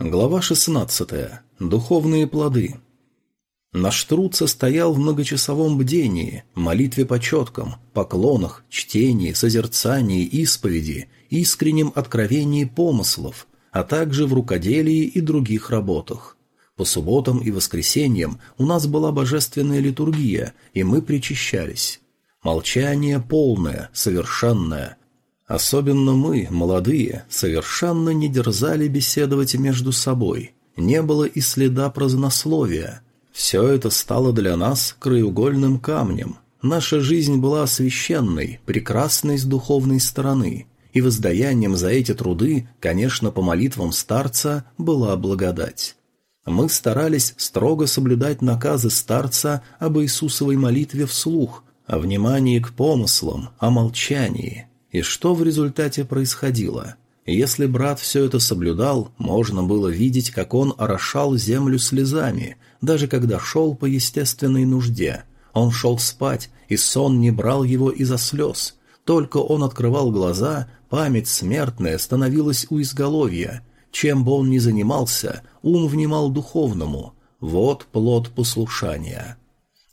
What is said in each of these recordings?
Глава 16. Духовные плоды. Наш труд состоял в многочасовом бдении, молитве по четкам, поклонах, чтении, созерцании, исповеди, искреннем откровении помыслов, а также в рукоделии и других работах. По субботам и воскресеньям у нас была божественная литургия, и мы причащались. Молчание полное, совершенное – Особенно мы, молодые, совершенно не дерзали беседовать между собой. Не было и следа празднословия. Все это стало для нас краеугольным камнем. Наша жизнь была священной, прекрасной с духовной стороны, и воздаянием за эти труды, конечно, по молитвам старца, была благодать. Мы старались строго соблюдать наказы старца об Иисусовой молитве вслух, о внимании к помыслам, о молчании – и что в результате происходило? Если брат все это соблюдал, можно было видеть, как он орошал землю слезами, даже когда шел по естественной нужде. Он шел спать, и сон не брал его из-за слез. Только он открывал глаза, память смертная становилась у изголовья. Чем бы он ни занимался, ум внимал духовному. Вот плод послушания.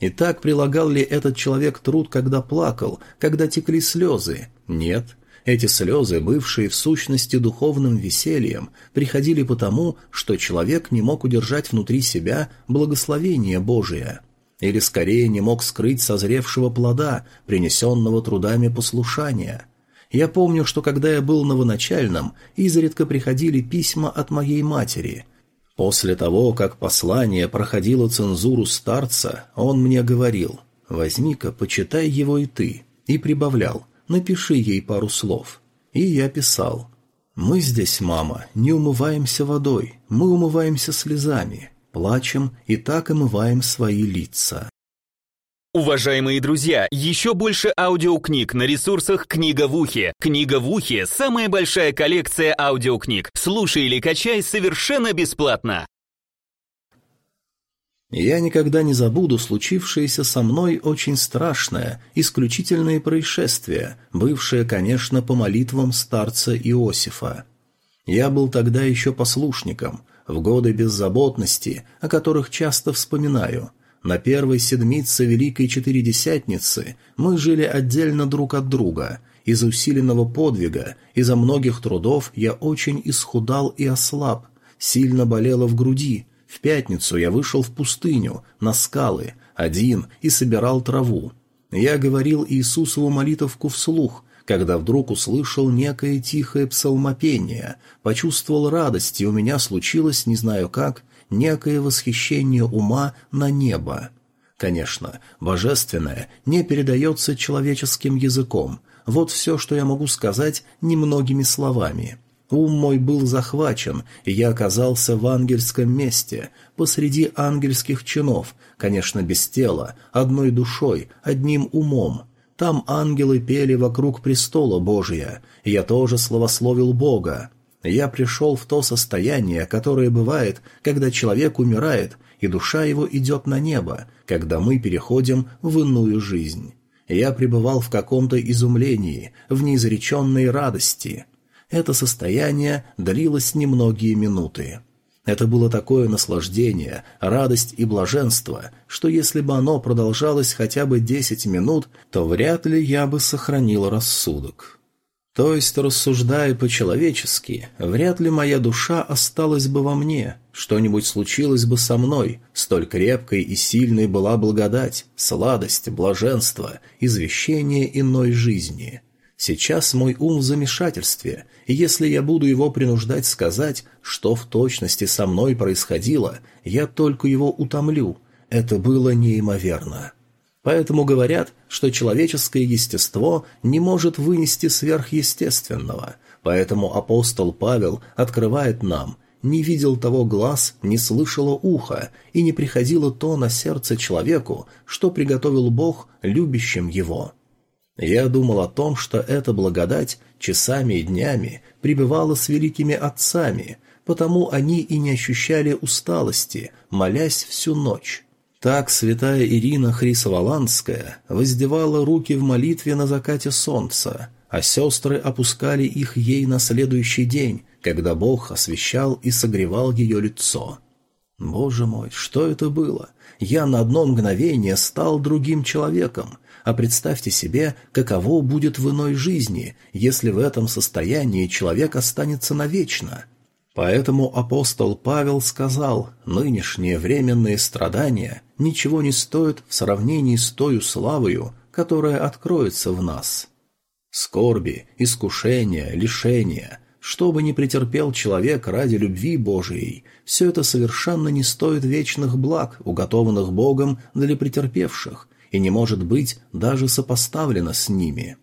И так прилагал ли этот человек труд, когда плакал, когда текли слезы? Нет. Эти слезы, бывшие в сущности духовным весельем, приходили потому, что человек не мог удержать внутри себя благословение Божие. Или скорее не мог скрыть созревшего плода, принесенного трудами послушания. Я помню, что когда я был новоначальным, изредка приходили письма от моей матери – После того, как послание проходило цензуру старца, он мне говорил «Возьми-ка, почитай его и ты», и прибавлял «Напиши ей пару слов». И я писал «Мы здесь, мама, не умываемся водой, мы умываемся слезами, плачем и так омываем свои лица». Уважаемые друзья, еще больше аудиокниг на ресурсах «Книга в ухе». «Книга в ухе» — самая большая коллекция аудиокниг. Слушай или качай совершенно бесплатно. Я никогда не забуду случившееся со мной очень страшное, исключительное происшествие, бывшее, конечно, по молитвам старца Иосифа. Я был тогда еще послушником, в годы беззаботности, о которых часто вспоминаю – на первой седмице Великой Четыредесятницы мы жили отдельно друг от друга. Из усиленного подвига, из-за многих трудов я очень исхудал и ослаб, сильно болело в груди. В пятницу я вышел в пустыню, на скалы, один, и собирал траву. Я говорил Иисусову молитовку вслух, когда вдруг услышал некое тихое псалмопение, почувствовал радость, и у меня случилось, не знаю как, некое восхищение ума на небо. Конечно, божественное не передается человеческим языком. Вот все, что я могу сказать немногими словами. Ум мой был захвачен, и я оказался в ангельском месте, посреди ангельских чинов, конечно, без тела, одной душой, одним умом. Там ангелы пели вокруг престола Божия, и я тоже славословил Бога. Я пришел в то состояние, которое бывает, когда человек умирает, и душа его идет на небо, когда мы переходим в иную жизнь. Я пребывал в каком-то изумлении, в неизреченной радости. Это состояние длилось немногие минуты. Это было такое наслаждение, радость и блаженство, что если бы оно продолжалось хотя бы десять минут, то вряд ли я бы сохранил рассудок. То есть, рассуждая по-человечески, вряд ли моя душа осталась бы во мне, что-нибудь случилось бы со мной, столь крепкой и сильной была благодать, сладость, блаженство, извещение иной жизни. Сейчас мой ум в замешательстве, и если я буду его принуждать сказать, что в точности со мной происходило, я только его утомлю. Это было неимоверно. Поэтому говорят, что человеческое естество не может вынести сверхъестественного. Поэтому апостол Павел открывает нам «не видел того глаз, не слышало ухо, и не приходило то на сердце человеку, что приготовил Бог любящим его». Я думал о том, что эта благодать часами и днями пребывала с великими отцами, потому они и не ощущали усталости, молясь всю ночь. Так святая Ирина Хрисоволандская воздевала руки в молитве на закате солнца, а сестры опускали их ей на следующий день, когда Бог освещал и согревал ее лицо. Боже мой, что это было? Я на одно мгновение стал другим человеком, а представьте себе, каково будет в иной жизни, если в этом состоянии человек останется навечно. Поэтому апостол Павел сказал, нынешние временные страдания ничего не стоят в сравнении с той славою, которая откроется в нас. Скорби, искушения, лишения, что бы ни претерпел человек ради любви Божией, все это совершенно не стоит вечных благ, уготованных Богом для претерпевших, и не может быть даже сопоставлено с ними.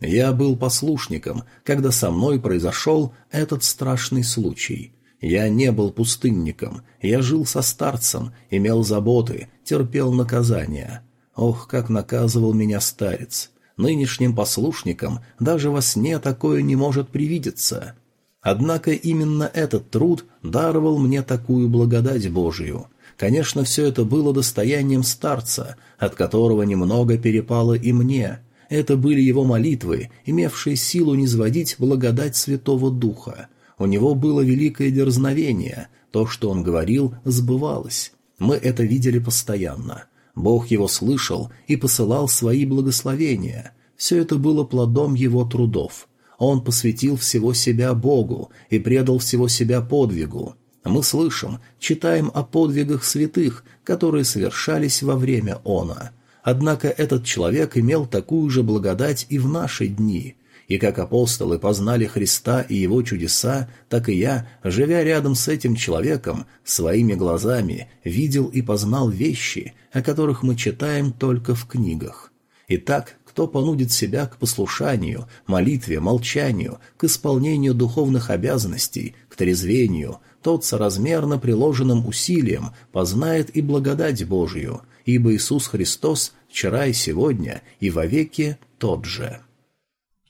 Я был послушником, когда со мной произошел этот страшный случай. Я не был пустынником, я жил со старцем, имел заботы, терпел наказания. Ох, как наказывал меня старец! Нынешним послушникам даже во сне такое не может привидеться. Однако именно этот труд даровал мне такую благодать Божию. Конечно, все это было достоянием старца, от которого немного перепало и мне. Это были его молитвы, имевшие силу низводить благодать Святого Духа. У него было великое дерзновение, то, что он говорил, сбывалось. Мы это видели постоянно. Бог его слышал и посылал свои благословения. Все это было плодом его трудов. Он посвятил всего себя Богу и предал всего себя подвигу. Мы слышим, читаем о подвигах святых, которые совершались во время она. Однако этот человек имел такую же благодать и в наши дни. И как апостолы познали Христа и его чудеса, так и я, живя рядом с этим человеком, своими глазами видел и познал вещи, о которых мы читаем только в книгах. Итак, кто понудит себя к послушанию, молитве, молчанию, к исполнению духовных обязанностей, к трезвению, тот соразмерно приложенным усилием познает и благодать Божию, ибо Иисус Христос вчера и сегодня и вовеки тот же.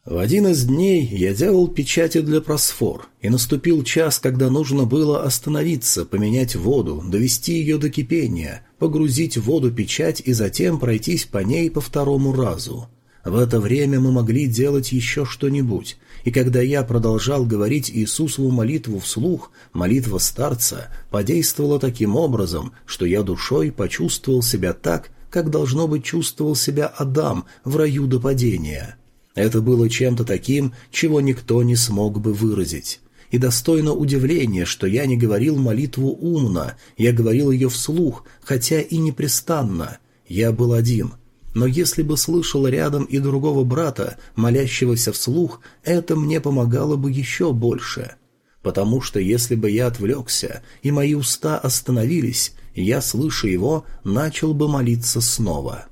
В один из дней я делал печати для просфор, и наступил час, когда нужно было остановиться, поменять воду, довести ее до кипения, погрузить в воду печать и затем пройтись по ней по второму разу. В это время мы могли делать еще что-нибудь, и когда я продолжал говорить Иисусову молитву вслух, молитва старца подействовала таким образом, что я душой почувствовал себя так, как должно быть чувствовал себя Адам в раю до падения. Это было чем-то таким, чего никто не смог бы выразить. И достойно удивления, что я не говорил молитву умно, я говорил ее вслух, хотя и непрестанно. Я был один — но если бы слышал рядом и другого брата, молящегося вслух, это мне помогало бы еще больше. Потому что если бы я отвлекся, и мои уста остановились, я, слыша его, начал бы молиться снова.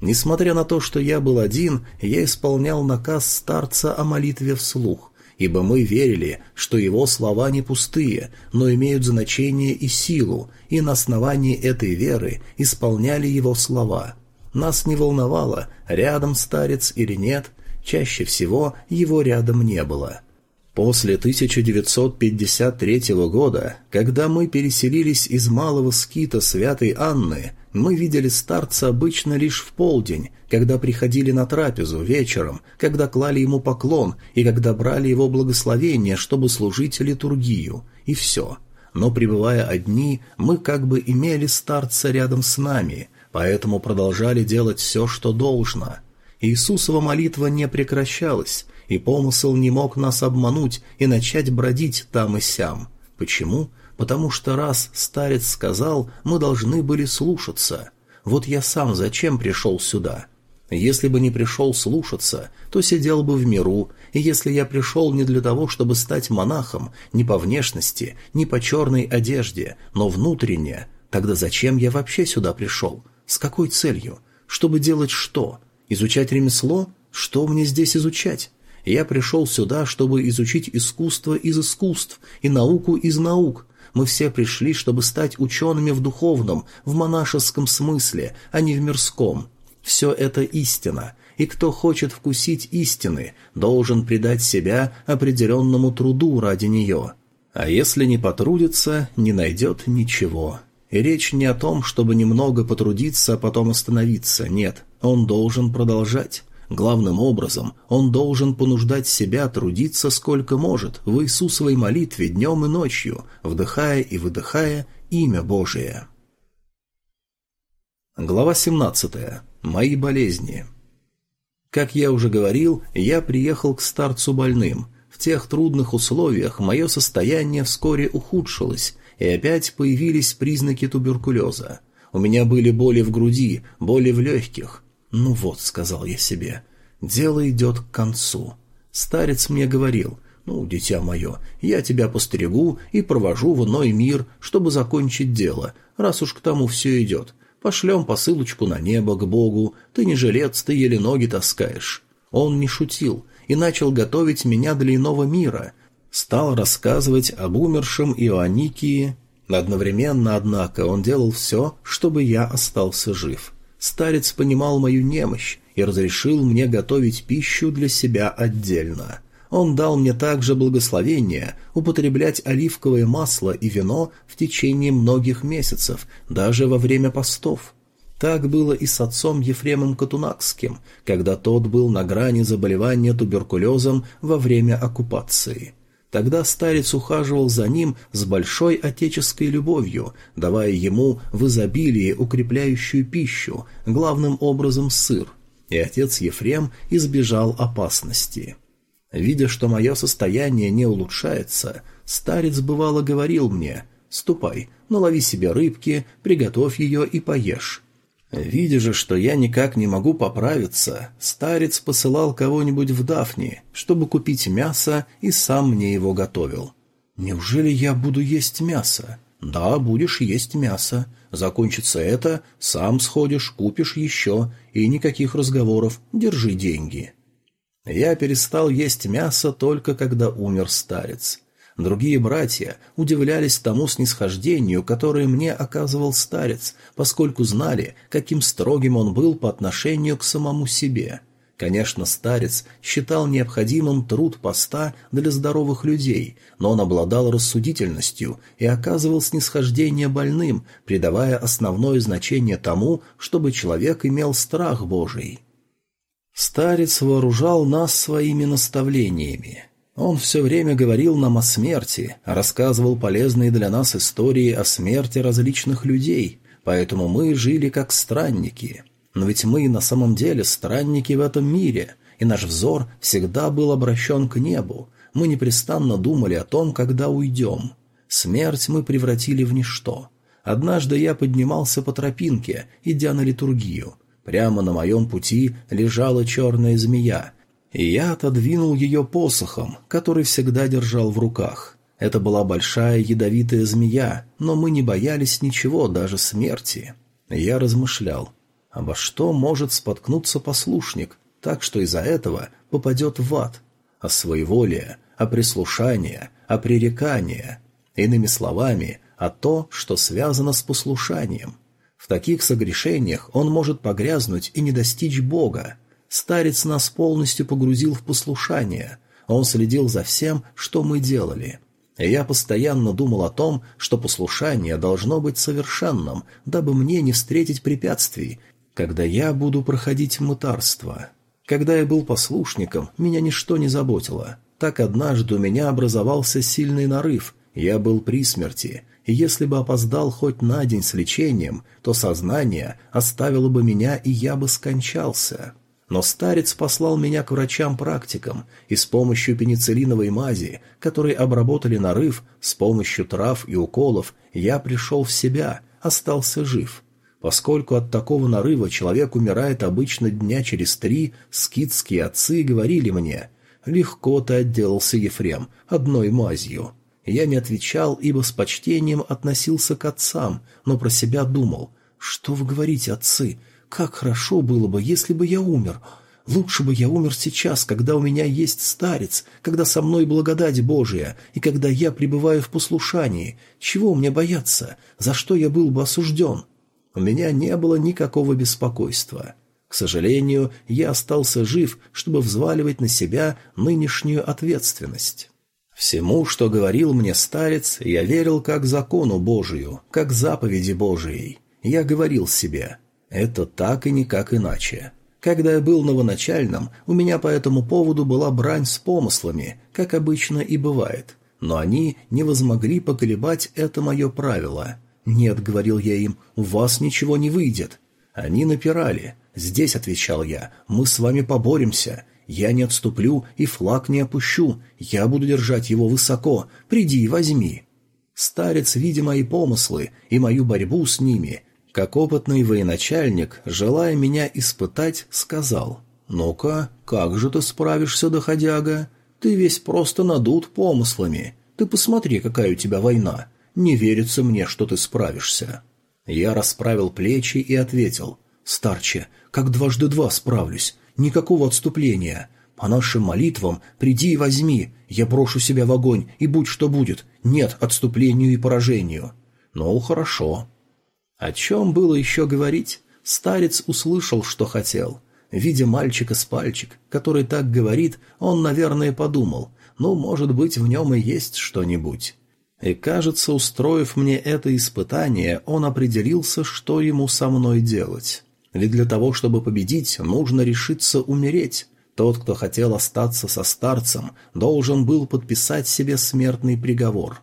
Несмотря на то, что я был один, я исполнял наказ старца о молитве вслух, ибо мы верили, что его слова не пустые, но имеют значение и силу, и на основании этой веры исполняли его слова – нас не волновало, рядом старец или нет, чаще всего его рядом не было. После 1953 года, когда мы переселились из малого скита Святой Анны, мы видели старца обычно лишь в полдень, когда приходили на трапезу вечером, когда клали ему поклон и когда брали его благословение, чтобы служить литургию, и все. Но пребывая одни, мы как бы имели старца рядом с нами – поэтому продолжали делать все, что должно. Иисусова молитва не прекращалась, и помысл не мог нас обмануть и начать бродить там и сям. Почему? Потому что раз старец сказал, мы должны были слушаться. Вот я сам зачем пришел сюда? Если бы не пришел слушаться, то сидел бы в миру, и если я пришел не для того, чтобы стать монахом, ни по внешности, ни по черной одежде, но внутренне, тогда зачем я вообще сюда пришел? С какой целью? Чтобы делать что? Изучать ремесло? Что мне здесь изучать? Я пришел сюда, чтобы изучить искусство из искусств и науку из наук. Мы все пришли, чтобы стать учеными в духовном, в монашеском смысле, а не в мирском. Все это истина, и кто хочет вкусить истины, должен предать себя определенному труду ради нее. А если не потрудится, не найдет ничего. И речь не о том, чтобы немного потрудиться, а потом остановиться, нет, он должен продолжать. Главным образом, он должен понуждать себя трудиться сколько может в Иисусовой молитве днем и ночью, вдыхая и выдыхая имя Божие. Глава 17. Мои болезни. Как я уже говорил, я приехал к старцу больным. В тех трудных условиях мое состояние вскоре ухудшилось, и опять появились признаки туберкулеза. У меня были боли в груди, боли в легких. «Ну вот», — сказал я себе, — «дело идет к концу». Старец мне говорил, «Ну, дитя мое, я тебя постерегу и провожу в иной мир, чтобы закончить дело, раз уж к тому все идет. Пошлем посылочку на небо к Богу, ты не жилец, ты еле ноги таскаешь». Он не шутил и начал готовить меня для иного мира. Стал рассказывать об умершем Иоанникии. Одновременно, однако, он делал все, чтобы я остался жив. Старец понимал мою немощь и разрешил мне готовить пищу для себя отдельно. Он дал мне также благословение употреблять оливковое масло и вино в течение многих месяцев, даже во время постов. Так было и с отцом Ефремом Катунакским, когда тот был на грани заболевания туберкулезом во время оккупации. Тогда старец ухаживал за ним с большой отеческой любовью, давая ему в изобилии укрепляющую пищу, главным образом сыр, и отец Ефрем избежал опасности. Видя, что мое состояние не улучшается, старец бывало говорил мне «Ступай, налови себе рыбки, приготовь ее и поешь». Видя же, что я никак не могу поправиться, старец посылал кого-нибудь в Дафни, чтобы купить мясо, и сам мне его готовил. «Неужели я буду есть мясо?» «Да, будешь есть мясо. Закончится это, сам сходишь, купишь еще, и никаких разговоров, держи деньги». Я перестал есть мясо только когда умер старец. Другие братья удивлялись тому снисхождению, которое мне оказывал старец, поскольку знали, каким строгим он был по отношению к самому себе. Конечно, старец считал необходимым труд поста для здоровых людей, но он обладал рассудительностью и оказывал снисхождение больным, придавая основное значение тому, чтобы человек имел страх Божий. Старец вооружал нас своими наставлениями. Он все время говорил нам о смерти, рассказывал полезные для нас истории о смерти различных людей, поэтому мы жили как странники. Но ведь мы на самом деле странники в этом мире, и наш взор всегда был обращен к небу. Мы непрестанно думали о том, когда уйдем. Смерть мы превратили в ничто. Однажды я поднимался по тропинке, идя на литургию. Прямо на моем пути лежала черная змея, и я отодвинул ее посохом, который всегда держал в руках. Это была большая ядовитая змея, но мы не боялись ничего, даже смерти. Я размышлял, обо что может споткнуться послушник, так что из-за этого попадет в ад? О своеволие, о прислушании, о пререкании. Иными словами, о то, что связано с послушанием. В таких согрешениях он может погрязнуть и не достичь Бога, Старец нас полностью погрузил в послушание. Он следил за всем, что мы делали. И я постоянно думал о том, что послушание должно быть совершенным, дабы мне не встретить препятствий, когда я буду проходить мытарство. Когда я был послушником, меня ничто не заботило. Так однажды у меня образовался сильный нарыв, я был при смерти, и если бы опоздал хоть на день с лечением, то сознание оставило бы меня, и я бы скончался. Но старец послал меня к врачам-практикам, и с помощью пенициллиновой мази, которые обработали нарыв, с помощью трав и уколов, я пришел в себя, остался жив. Поскольку от такого нарыва человек умирает обычно дня через три, скидские отцы говорили мне «Легко ты отделался, Ефрем, одной мазью». Я не отвечал, ибо с почтением относился к отцам, но про себя думал «Что вы говорите, отцы? Как хорошо было бы, если бы я умер. Лучше бы я умер сейчас, когда у меня есть старец, когда со мной благодать Божия, и когда я пребываю в послушании. Чего мне бояться? За что я был бы осужден? У меня не было никакого беспокойства. К сожалению, я остался жив, чтобы взваливать на себя нынешнюю ответственность. Всему, что говорил мне старец, я верил как закону Божию, как заповеди Божией. Я говорил себе – это так и никак иначе. Когда я был новоначальным, у меня по этому поводу была брань с помыслами, как обычно и бывает. Но они не возмогли поколебать это мое правило. «Нет», — говорил я им, — «у вас ничего не выйдет». Они напирали. «Здесь», — отвечал я, — «мы с вами поборемся. Я не отступлю и флаг не опущу. Я буду держать его высоко. Приди и возьми». Старец, видя мои помыслы и мою борьбу с ними, как опытный военачальник, желая меня испытать, сказал, «Ну-ка, как же ты справишься, доходяга? Ты весь просто надут помыслами. Ты посмотри, какая у тебя война. Не верится мне, что ты справишься». Я расправил плечи и ответил, «Старче, как дважды два справлюсь. Никакого отступления. По нашим молитвам приди и возьми. Я брошу себя в огонь, и будь что будет. Нет отступлению и поражению». «Ну, хорошо. О чем было еще говорить? Старец услышал, что хотел. Видя мальчика с пальчик, который так говорит, он, наверное, подумал, ну, может быть, в нем и есть что-нибудь. И, кажется, устроив мне это испытание, он определился, что ему со мной делать. Ведь для того, чтобы победить, нужно решиться умереть. Тот, кто хотел остаться со старцем, должен был подписать себе смертный приговор.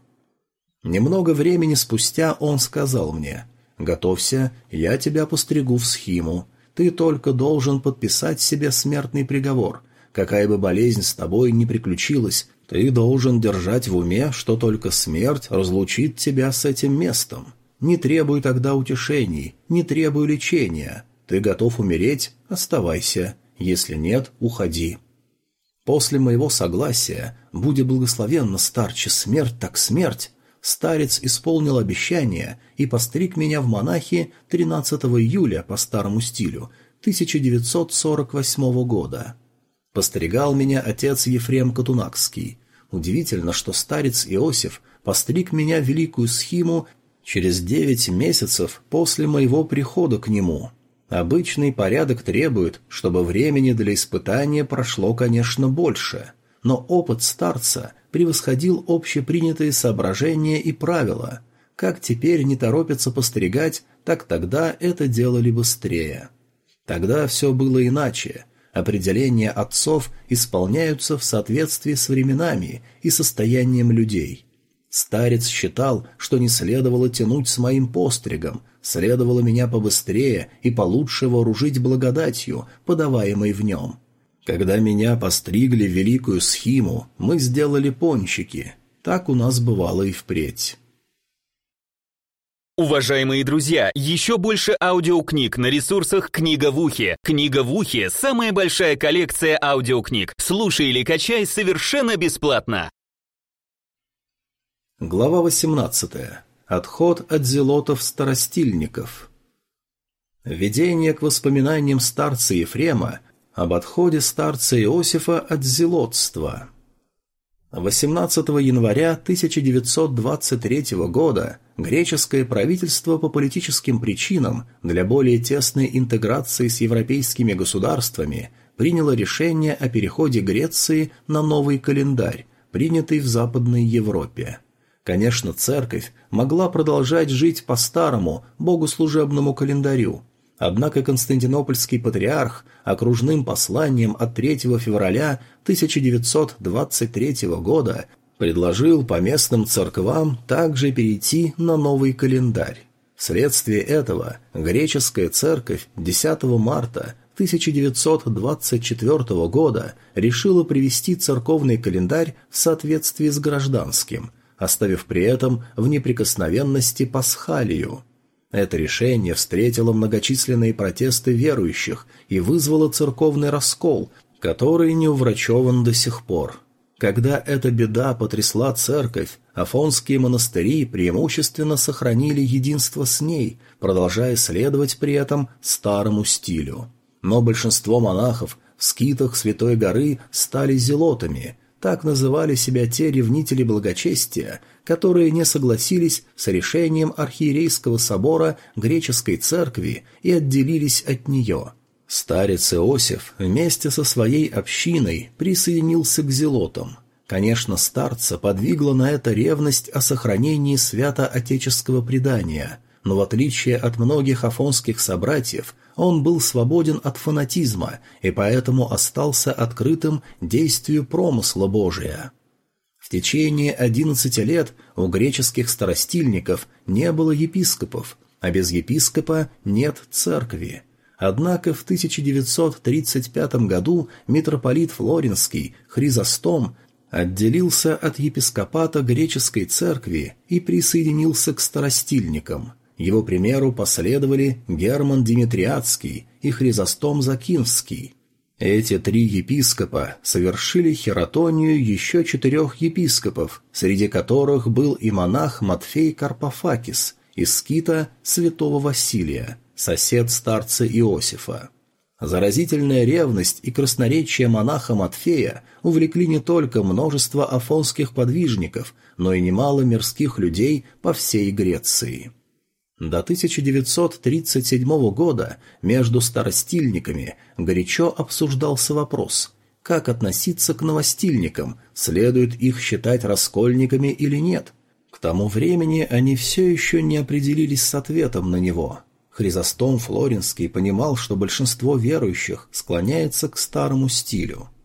Немного времени спустя он сказал мне – Готовься, я тебя постригу в схиму. Ты только должен подписать себе смертный приговор. Какая бы болезнь с тобой ни приключилась, ты должен держать в уме, что только смерть разлучит тебя с этим местом. Не требуй тогда утешений, не требуй лечения. Ты готов умереть – оставайся. Если нет – уходи. После моего согласия, будь благословенна старче смерть так смерть, старец исполнил обещание и постриг меня в монахи 13 июля по старому стилю 1948 года. Постригал меня отец Ефрем Катунакский. Удивительно, что старец Иосиф постриг меня великую схиму через девять месяцев после моего прихода к нему. Обычный порядок требует, чтобы времени для испытания прошло, конечно, больше, но опыт старца превосходил общепринятые соображения и правила. Как теперь не торопятся постригать, так тогда это делали быстрее. Тогда все было иначе. Определения отцов исполняются в соответствии с временами и состоянием людей. Старец считал, что не следовало тянуть с моим постригом, следовало меня побыстрее и получше вооружить благодатью, подаваемой в нем. Когда меня постригли в великую схиму, мы сделали пончики. Так у нас бывало и впредь. Уважаемые друзья, еще больше аудиокниг на ресурсах «Книга в ухе». «Книга в ухе» — самая большая коллекция аудиокниг. Слушай или качай совершенно бесплатно. Глава 18. Отход от зелотов-старостильников. Введение к воспоминаниям старца Ефрема об отходе старца Иосифа от зелотства. 18 января 1923 года греческое правительство по политическим причинам для более тесной интеграции с европейскими государствами приняло решение о переходе Греции на новый календарь, принятый в Западной Европе. Конечно, церковь могла продолжать жить по старому богослужебному календарю, Однако Константинопольский патриарх окружным посланием от 3 февраля 1923 года предложил по местным церквам также перейти на новый календарь. Вследствие этого греческая церковь 10 марта 1924 года решила привести церковный календарь в соответствии с гражданским, оставив при этом в неприкосновенности пасхалию – это решение встретило многочисленные протесты верующих и вызвало церковный раскол, который не уврачеван до сих пор. Когда эта беда потрясла церковь, афонские монастыри преимущественно сохранили единство с ней, продолжая следовать при этом старому стилю. Но большинство монахов в скитах Святой горы стали зелотами, так называли себя те ревнители благочестия, которые не согласились с решением архиерейского собора греческой церкви и отделились от нее. Старец Иосиф вместе со своей общиной присоединился к зелотам. Конечно, старца подвигла на это ревность о сохранении свято-отеческого предания, но в отличие от многих афонских собратьев, он был свободен от фанатизма и поэтому остался открытым действию промысла Божия. В течение одиннадцати лет у греческих старостильников не было епископов, а без епископа нет церкви. Однако в 1935 году митрополит Флоренский Хризостом отделился от епископата греческой церкви и присоединился к старостильникам. Его примеру последовали Герман Димитриадский и Хризостом Закинский. Эти три епископа совершили хератонию еще четырех епископов, среди которых был и монах Матфей Карпофакис из скита святого Василия, сосед старца Иосифа. Заразительная ревность и красноречие монаха Матфея увлекли не только множество афонских подвижников, но и немало мирских людей по всей Греции. До 1937 года между старостильниками горячо обсуждался вопрос, как относиться к новостильникам, следует их считать раскольниками или нет. К тому времени они все еще не определились с ответом на него. Хризостом Флоренский понимал, что большинство верующих склоняется к старому стилю –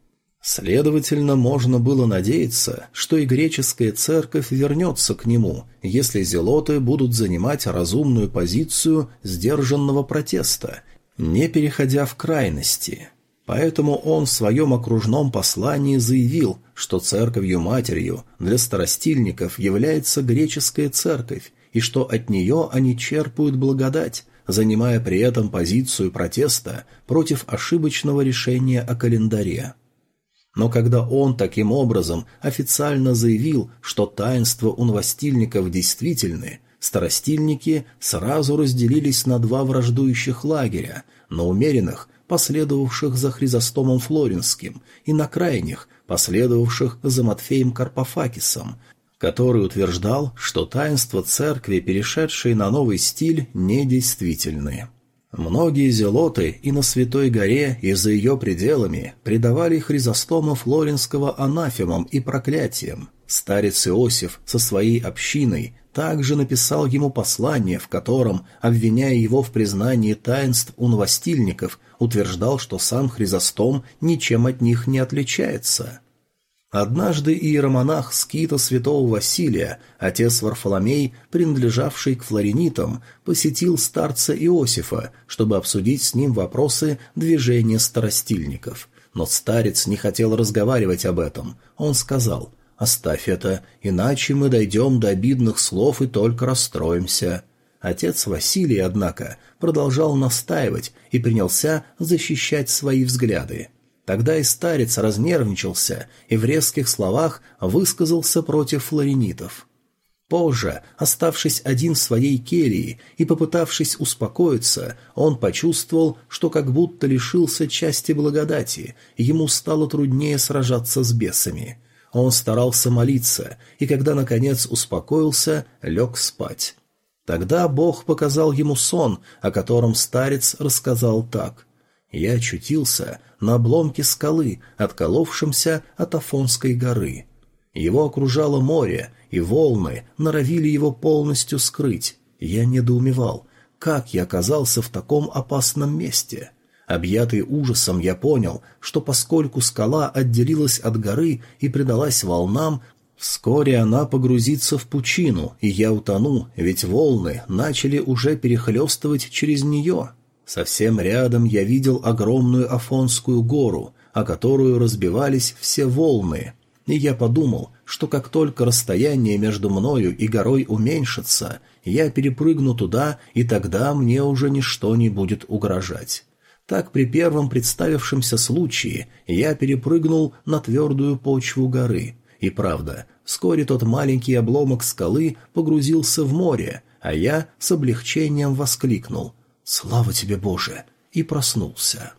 Следовательно, можно было надеяться, что и греческая церковь вернется к нему, если зелоты будут занимать разумную позицию сдержанного протеста, не переходя в крайности. Поэтому он в своем окружном послании заявил, что церковью-матерью для старостильников является греческая церковь, и что от нее они черпают благодать, занимая при этом позицию протеста против ошибочного решения о календаре. Но когда он таким образом официально заявил, что таинства у новостильников действительны, старостильники сразу разделились на два враждующих лагеря, на умеренных, последовавших за Хризостомом Флоренским, и на крайних, последовавших за Матфеем Карпофакисом, который утверждал, что таинства церкви, перешедшие на новый стиль, недействительны. Многие зелоты и на Святой горе, и за ее пределами предавали Хризостома Флоренского анафемам и проклятиям. Старец Иосиф со своей общиной также написал ему послание, в котором, обвиняя его в признании таинств у новостильников, утверждал, что сам Хризостом ничем от них не отличается. Однажды иеромонах скита святого Василия, отец Варфоломей, принадлежавший к флоренитам, посетил старца Иосифа, чтобы обсудить с ним вопросы движения старостильников. Но старец не хотел разговаривать об этом. Он сказал «Оставь это, иначе мы дойдем до обидных слов и только расстроимся». Отец Василий, однако, продолжал настаивать и принялся защищать свои взгляды. Тогда и старец разнервничался и в резких словах высказался против флоренитов. Позже, оставшись один в своей келье и попытавшись успокоиться, он почувствовал, что как будто лишился части благодати, и ему стало труднее сражаться с бесами. Он старался молиться, и когда, наконец, успокоился, лег спать. Тогда Бог показал ему сон, о котором старец рассказал так. «Я очутился на обломке скалы, отколовшемся от Афонской горы. Его окружало море, и волны норовили его полностью скрыть. Я недоумевал, как я оказался в таком опасном месте. Объятый ужасом, я понял, что поскольку скала отделилась от горы и предалась волнам, Вскоре она погрузится в пучину, и я утону, ведь волны начали уже перехлестывать через нее. Совсем рядом я видел огромную Афонскую гору, о которую разбивались все волны, и я подумал, что как только расстояние между мною и горой уменьшится, я перепрыгну туда, и тогда мне уже ничто не будет угрожать. Так при первом представившемся случае я перепрыгнул на твердую почву горы. И правда, вскоре тот маленький обломок скалы погрузился в море, а я с облегчением воскликнул «Слава тебе, Боже!» и проснулся.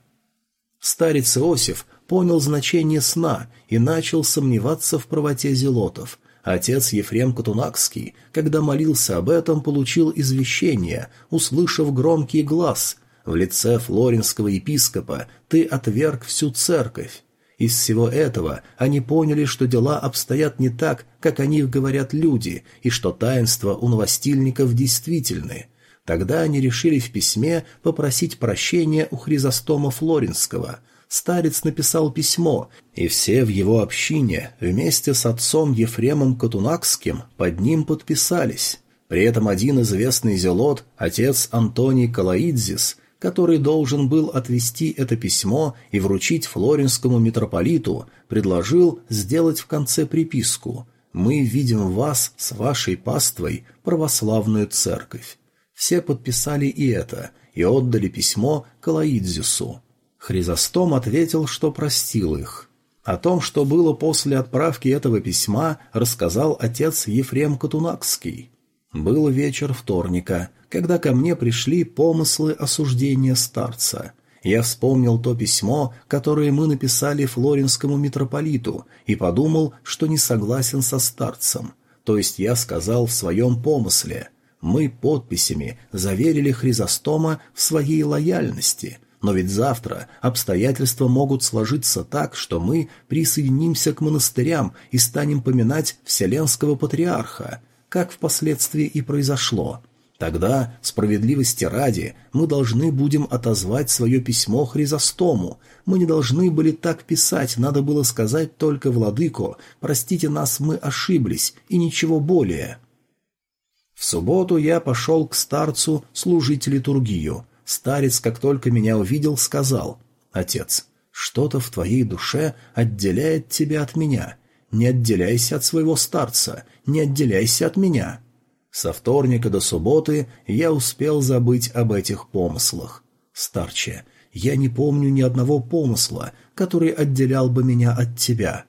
Старец Иосиф понял значение сна и начал сомневаться в правоте зелотов. Отец Ефрем Катунакский, когда молился об этом, получил извещение, услышав громкий глаз «В лице флоренского епископа ты отверг всю церковь». Из всего этого они поняли, что дела обстоят не так, как о них говорят люди, и что таинства у новостильников действительны – Тогда они решили в письме попросить прощения у Хризостома Флоринского. Старец написал письмо, и все в его общине вместе с отцом Ефремом Катунакским под ним подписались. При этом один известный зелот, отец Антоний Калаидзис, который должен был отвести это письмо и вручить флоринскому митрополиту, предложил сделать в конце приписку «Мы видим вас с вашей паствой православную церковь». Все подписали и это, и отдали письмо Калаидзису. Хризостом ответил, что простил их. О том, что было после отправки этого письма, рассказал отец Ефрем Катунакский. Был вечер вторника, когда ко мне пришли помыслы осуждения старца. Я вспомнил то письмо, которое мы написали флоринскому митрополиту, и подумал, что не согласен со старцем. То есть я сказал в своем помысле. Мы подписями заверили Хризостома в своей лояльности, но ведь завтра обстоятельства могут сложиться так, что мы присоединимся к монастырям и станем поминать Вселенского Патриарха – как впоследствии и произошло. Тогда, справедливости ради, мы должны будем отозвать свое письмо Хризостому. Мы не должны были так писать, надо было сказать только владыку «Простите нас, мы ошиблись», и ничего более. В субботу я пошел к старцу служить литургию. Старец, как только меня увидел, сказал «Отец, что-то в твоей душе отделяет тебя от меня. Не отделяйся от своего старца, не отделяйся от меня. Со вторника до субботы я успел забыть об этих помыслах. Старче, я не помню ни одного помысла, который отделял бы меня от тебя.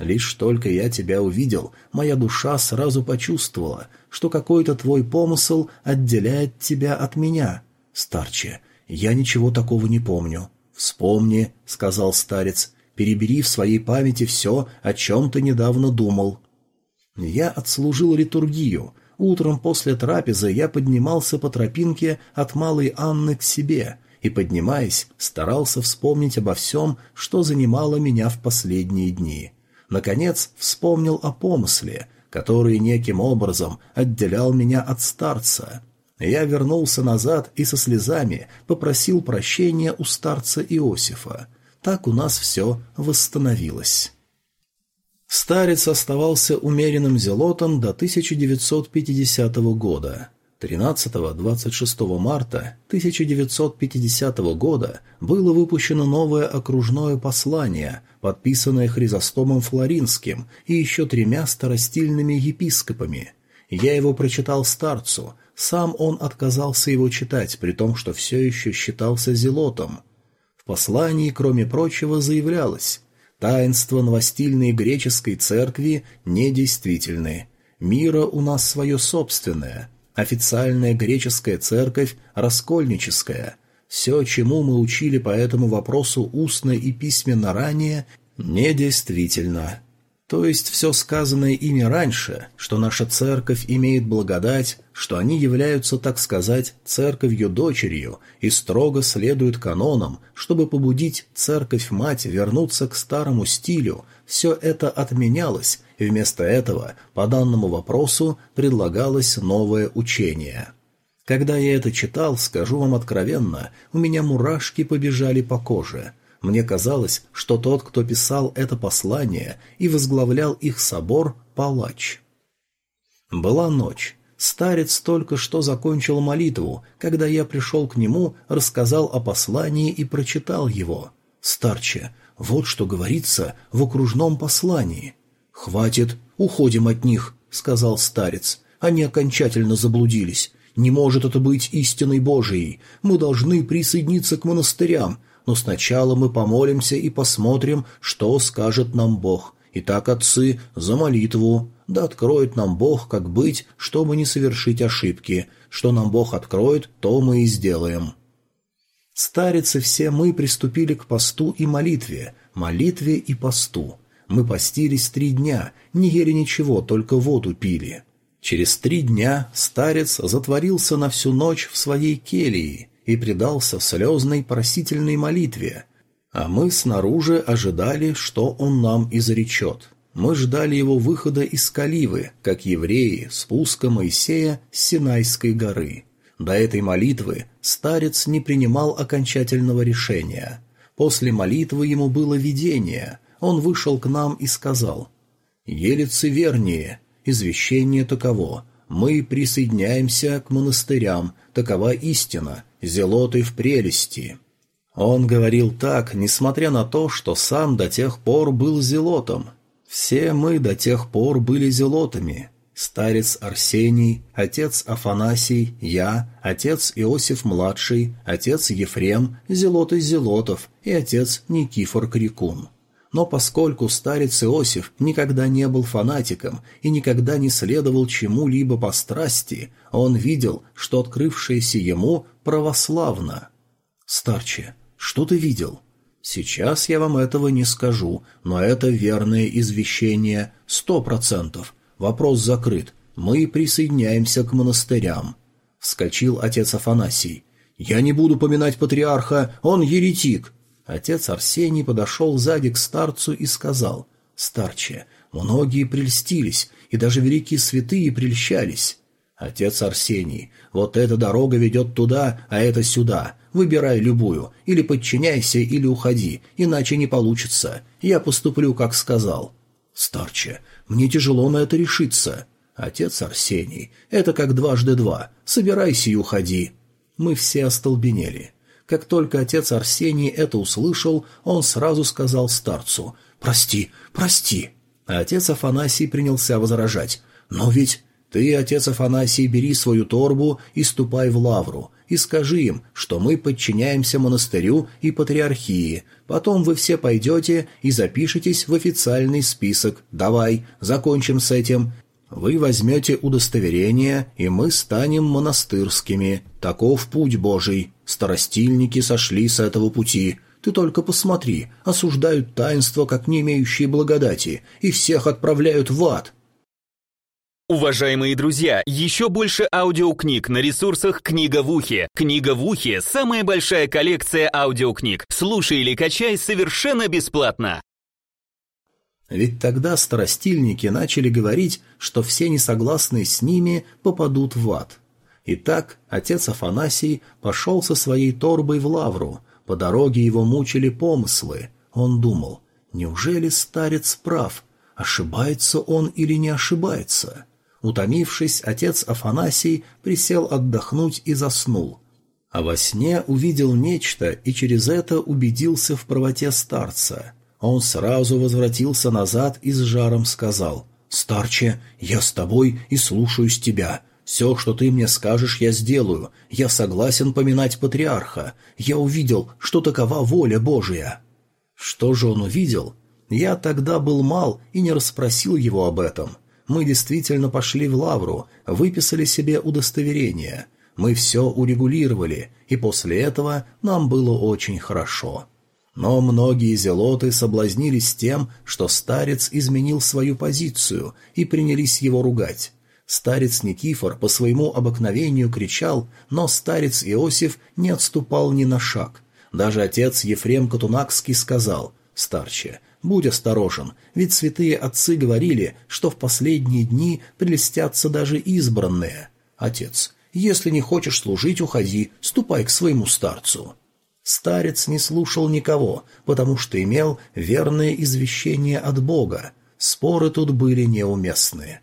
Лишь только я тебя увидел, моя душа сразу почувствовала, что какой-то твой помысл отделяет тебя от меня. Старче, я ничего такого не помню. «Вспомни», — сказал старец, перебери в своей памяти все, о чем ты недавно думал. Я отслужил литургию. Утром после трапезы я поднимался по тропинке от Малой Анны к себе и, поднимаясь, старался вспомнить обо всем, что занимало меня в последние дни. Наконец, вспомнил о помысле, который неким образом отделял меня от старца. Я вернулся назад и со слезами попросил прощения у старца Иосифа. Так у нас все восстановилось. Старец оставался умеренным зелотом до 1950 года. 13-26 марта 1950 года было выпущено новое окружное послание, подписанное Хризостомом Флоринским и еще тремя старостильными епископами. Я его прочитал старцу, сам он отказался его читать, при том, что все еще считался зелотом послании, кроме прочего, заявлялось «Таинства новостильной греческой церкви недействительны. Мира у нас свое собственное. Официальная греческая церковь раскольническая. Все, чему мы учили по этому вопросу устно и письменно ранее, недействительно. То есть все сказанное ими раньше, что наша церковь имеет благодать, что они являются, так сказать, церковью-дочерью и строго следуют канонам, чтобы побудить церковь-мать вернуться к старому стилю, все это отменялось, и вместо этого по данному вопросу предлагалось новое учение. Когда я это читал, скажу вам откровенно, у меня мурашки побежали по коже – мне казалось, что тот, кто писал это послание и возглавлял их собор, палач. Была ночь. Старец только что закончил молитву, когда я пришел к нему, рассказал о послании и прочитал его. «Старче, вот что говорится в окружном послании». «Хватит, уходим от них», — сказал старец. «Они окончательно заблудились. Не может это быть истиной Божией. Мы должны присоединиться к монастырям, но сначала мы помолимся и посмотрим, что скажет нам Бог. Итак, отцы, за молитву. Да откроет нам Бог, как быть, чтобы не совершить ошибки. Что нам Бог откроет, то мы и сделаем». Старицы все мы приступили к посту и молитве, молитве и посту. Мы постились три дня, не ели ничего, только воду пили. Через три дня старец затворился на всю ночь в своей келии, и предался слезной просительной молитве, а мы снаружи ожидали, что он нам изречет. Мы ждали его выхода из Каливы, как евреи, спуска Моисея с Синайской горы. До этой молитвы старец не принимал окончательного решения. После молитвы ему было видение. Он вышел к нам и сказал, «Елицы вернее, извещение таково, мы присоединяемся к монастырям, такова истина, зелоты в прелести». Он говорил так, несмотря на то, что сам до тех пор был зелотом. Все мы до тех пор были зелотами старец Арсений, отец Афанасий, я, отец Иосиф-младший, отец Ефрем, Зелот из Зелотов и отец Никифор Крикун. Но поскольку старец Иосиф никогда не был фанатиком и никогда не следовал чему-либо по страсти, он видел, что открывшееся ему православно. «Старче, что ты видел?» «Сейчас я вам этого не скажу, но это верное извещение, сто процентов. Вопрос закрыт. Мы присоединяемся к монастырям. Вскочил отец Афанасий. Я не буду поминать патриарха, он еретик. Отец Арсений подошел сзади к старцу и сказал. Старче, многие прельстились, и даже великие святые прельщались. Отец Арсений, вот эта дорога ведет туда, а это сюда. Выбирай любую, или подчиняйся, или уходи, иначе не получится. Я поступлю, как сказал. Старче, мне тяжело на это решиться. Отец Арсений, это как дважды два. Собирайся и уходи. Мы все остолбенели. Как только отец Арсений это услышал, он сразу сказал старцу «Прости, прости». А отец Афанасий принялся возражать «Но ведь ты, отец Афанасий, бери свою торбу и ступай в лавру, и скажи им, что мы подчиняемся монастырю и патриархии. Потом вы все пойдете и запишетесь в официальный список. Давай, закончим с этим. Вы возьмете удостоверение, и мы станем монастырскими. Таков путь Божий. Старостильники сошли с этого пути. Ты только посмотри, осуждают таинство, как не имеющие благодати, и всех отправляют в ад. Уважаемые друзья, еще больше аудиокниг на ресурсах «Книга в ухе». «Книга в ухе» — самая большая коллекция аудиокниг. Слушай или качай совершенно бесплатно. Ведь тогда старостильники начали говорить, что все несогласные с ними попадут в ад. Итак, отец Афанасий пошел со своей торбой в лавру. По дороге его мучили помыслы. Он думал, неужели старец прав? Ошибается он или не ошибается? Утомившись, отец Афанасий присел отдохнуть и заснул. А во сне увидел нечто и через это убедился в правоте старца. Он сразу возвратился назад и с жаром сказал «Старче, я с тобой и слушаюсь тебя. Все, что ты мне скажешь, я сделаю. Я согласен поминать патриарха. Я увидел, что такова воля Божия». Что же он увидел? Я тогда был мал и не расспросил его об этом мы действительно пошли в лавру, выписали себе удостоверение. Мы все урегулировали, и после этого нам было очень хорошо. Но многие зелоты соблазнились тем, что старец изменил свою позицию, и принялись его ругать. Старец Никифор по своему обыкновению кричал, но старец Иосиф не отступал ни на шаг. Даже отец Ефрем Катунакский сказал, «Старче, Будь осторожен, ведь святые отцы говорили, что в последние дни прелестятся даже избранные. Отец, если не хочешь служить, уходи, ступай к своему старцу». Старец не слушал никого, потому что имел верное извещение от Бога. Споры тут были неуместные.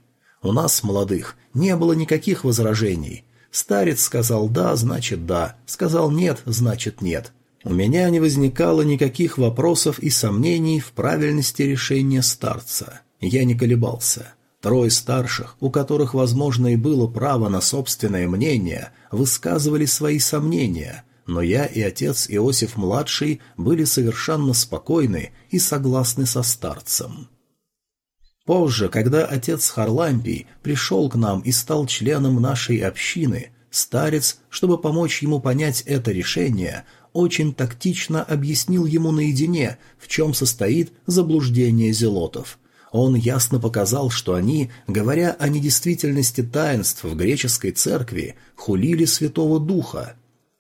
У нас, молодых, не было никаких возражений. Старец сказал «да», значит «да», сказал «нет», значит «нет». У меня не возникало никаких вопросов и сомнений в правильности решения старца. Я не колебался. Трое старших, у которых, возможно, и было право на собственное мнение, высказывали свои сомнения, но я и отец Иосиф-младший были совершенно спокойны и согласны со старцем. Позже, когда отец Харлампий пришел к нам и стал членом нашей общины, старец, чтобы помочь ему понять это решение, очень тактично объяснил ему наедине, в чем состоит заблуждение зелотов. Он ясно показал, что они, говоря о недействительности таинств в греческой церкви, хулили Святого Духа.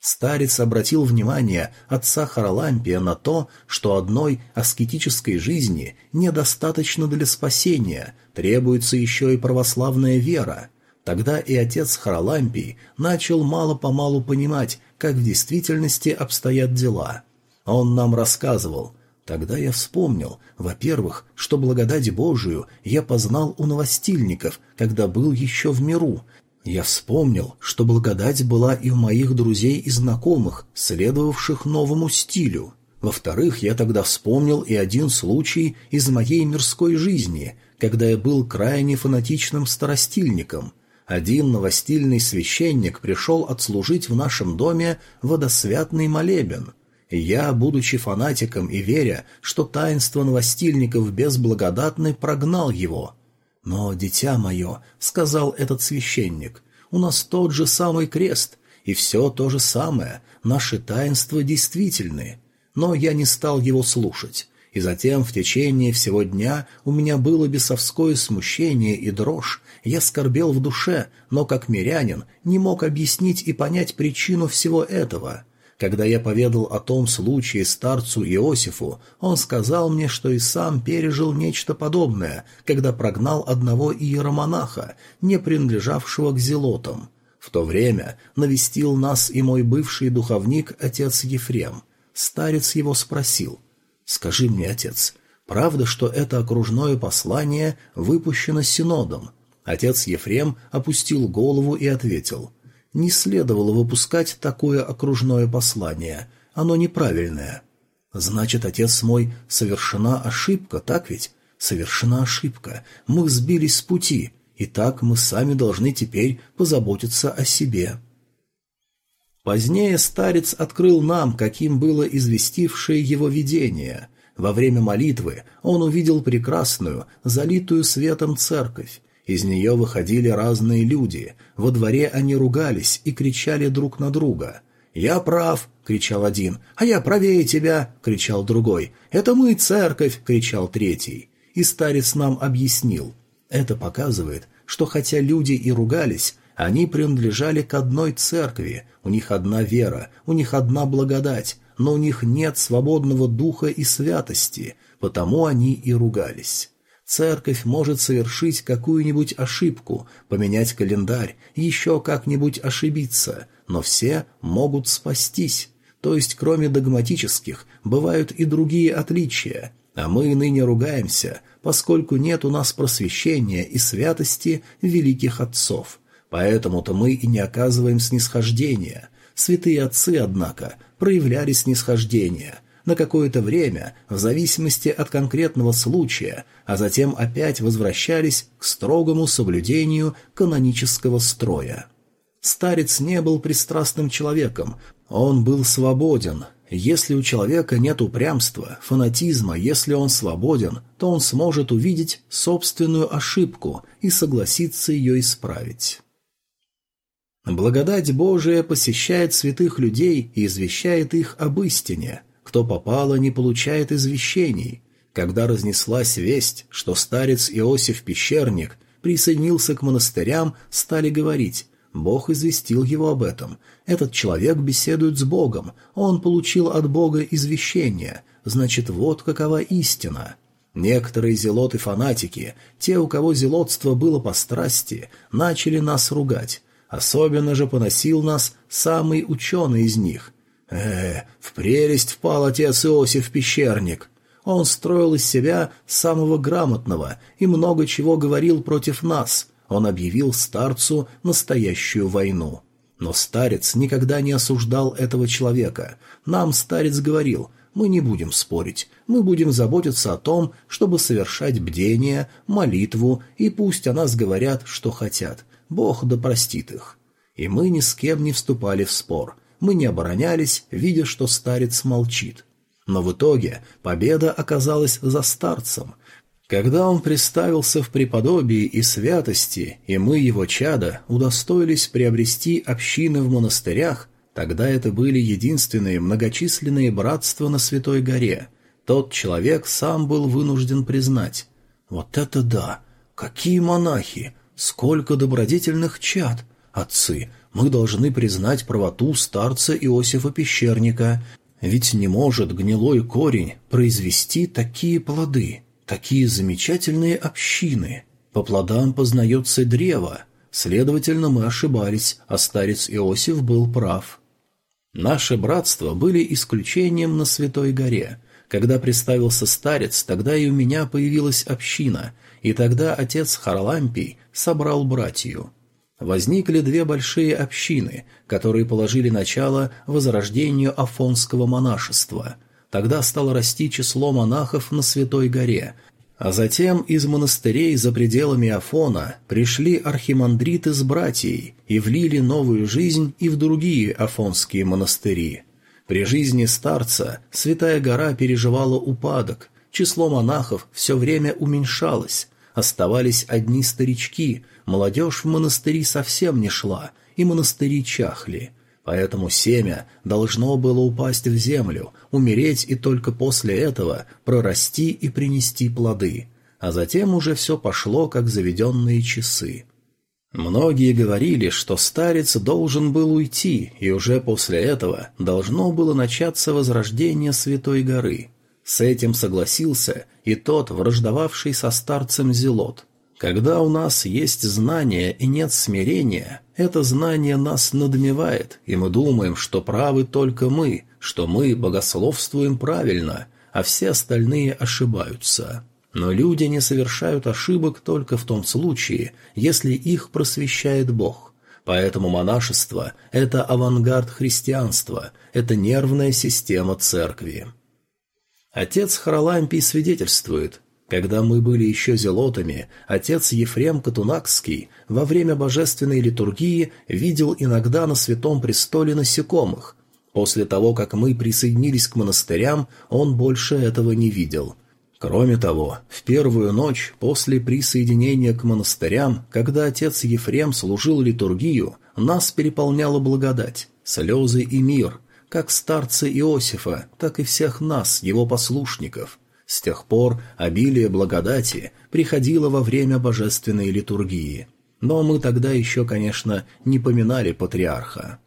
Старец обратил внимание отца Харалампия на то, что одной аскетической жизни недостаточно для спасения, требуется еще и православная вера – Тогда и отец Харалампий начал мало-помалу понимать, как в действительности обстоят дела. Он нам рассказывал. Тогда я вспомнил, во-первых, что благодать Божию я познал у новостильников, когда был еще в миру. Я вспомнил, что благодать была и у моих друзей и знакомых, следовавших новому стилю. Во-вторых, я тогда вспомнил и один случай из моей мирской жизни, когда я был крайне фанатичным старостильником. Один новостильный священник пришел отслужить в нашем доме водосвятный молебен. Я, будучи фанатиком и веря, что таинство новостильников безблагодатны, прогнал его. «Но, дитя мое», — сказал этот священник, — «у нас тот же самый крест, и все то же самое, наши таинства действительны» но я не стал его слушать, и затем в течение всего дня у меня было бесовское смущение и дрожь, я скорбел в душе, но как мирянин не мог объяснить и понять причину всего этого. Когда я поведал о том случае старцу Иосифу, он сказал мне, что и сам пережил нечто подобное, когда прогнал одного иеромонаха, не принадлежавшего к зелотам. В то время навестил нас и мой бывший духовник, отец Ефрем. Старец его спросил. «Скажи мне, отец, правда, что это окружное послание выпущено синодом?» Отец Ефрем опустил голову и ответил. «Не следовало выпускать такое окружное послание. Оно неправильное». «Значит, отец мой, совершена ошибка, так ведь?» «Совершена ошибка. Мы сбились с пути, и так мы сами должны теперь позаботиться о себе». Позднее старец открыл нам, каким было известившее его видение. Во время молитвы он увидел прекрасную, залитую светом церковь. Из нее выходили разные люди. Во дворе они ругались и кричали друг на друга. «Я прав!» — кричал один. «А я правее тебя!» — кричал другой. «Это мы, церковь!» — кричал третий. И старец нам объяснил. Это показывает, что хотя люди и ругались, они принадлежали к одной церкви, у них одна вера, у них одна благодать, но у них нет свободного духа и святости, потому они и ругались. Церковь может совершить какую-нибудь ошибку, поменять календарь, еще как-нибудь ошибиться, но все могут спастись. То есть, кроме догматических, бывают и другие отличия, а мы ныне ругаемся, поскольку нет у нас просвещения и святости великих отцов – Поэтому-то мы и не оказываем снисхождения. Святые отцы, однако, проявляли снисхождение на какое-то время, в зависимости от конкретного случая, а затем опять возвращались к строгому соблюдению канонического строя. Старец не был пристрастным человеком, он был свободен. Если у человека нет упрямства, фанатизма, если он свободен, то он сможет увидеть собственную ошибку и согласиться ее исправить. Благодать Божия посещает святых людей и извещает их об истине. Кто попало, не получает извещений. Когда разнеслась весть, что старец Иосиф Пещерник присоединился к монастырям, стали говорить Бог известил его об этом. Этот человек беседует с Богом, он получил от Бога извещение, значит, вот какова истина. Некоторые зелоты-фанатики, те, у кого зелотство было по страсти, начали нас ругать. Особенно же поносил нас самый ученый из них. Э, в прелесть впал отец Иосиф Пещерник. Он строил из себя самого грамотного и много чего говорил против нас. Он объявил старцу настоящую войну. Но старец никогда не осуждал этого человека. Нам старец говорил, мы не будем спорить, мы будем заботиться о том, чтобы совершать бдение, молитву, и пусть о нас говорят, что хотят. Бог да простит их. И мы ни с кем не вступали в спор. Мы не оборонялись, видя, что старец молчит. Но в итоге победа оказалась за старцем. Когда он представился в преподобии и святости, и мы, его чада, удостоились приобрести общины в монастырях, тогда это были единственные многочисленные братства на Святой горе. Тот человек сам был вынужден признать. «Вот это да! Какие монахи! Сколько добродетельных чад! Отцы, мы должны признать правоту старца Иосифа Пещерника, ведь не может гнилой корень произвести такие плоды, такие замечательные общины. По плодам познается древо. Следовательно, мы ошибались, а старец Иосиф был прав. Наши братства были исключением на Святой горе. Когда представился старец, тогда и у меня появилась община, и тогда отец Харлампий собрал братью. Возникли две большие общины, которые положили начало возрождению афонского монашества. Тогда стало расти число монахов на Святой горе, а затем из монастырей за пределами Афона пришли архимандриты с братьей и влили новую жизнь и в другие афонские монастыри. При жизни старца Святая гора переживала упадок, число монахов все время уменьшалось, оставались одни старички, молодежь в монастыри совсем не шла, и монастыри чахли. Поэтому семя должно было упасть в землю, умереть и только после этого прорасти и принести плоды, а затем уже все пошло, как заведенные часы. Многие говорили, что старец должен был уйти, и уже после этого должно было начаться возрождение Святой горы. С этим согласился и тот, враждовавший со старцем Зелот. Когда у нас есть знание и нет смирения, это знание нас надмевает, и мы думаем, что правы только мы, что мы богословствуем правильно, а все остальные ошибаются. Но люди не совершают ошибок только в том случае, если их просвещает Бог. Поэтому монашество – это авангард христианства, это нервная система церкви. Отец Харалампий свидетельствует, когда мы были еще зелотами, отец Ефрем Катунакский во время божественной литургии видел иногда на святом престоле насекомых. После того, как мы присоединились к монастырям, он больше этого не видел – Кроме того, в первую ночь после присоединения к монастырям, когда отец Ефрем служил литургию, нас переполняла благодать, слезы и мир, как старца Иосифа, так и всех нас, его послушников. С тех пор обилие благодати приходило во время божественной литургии. Но мы тогда еще, конечно, не поминали патриарха.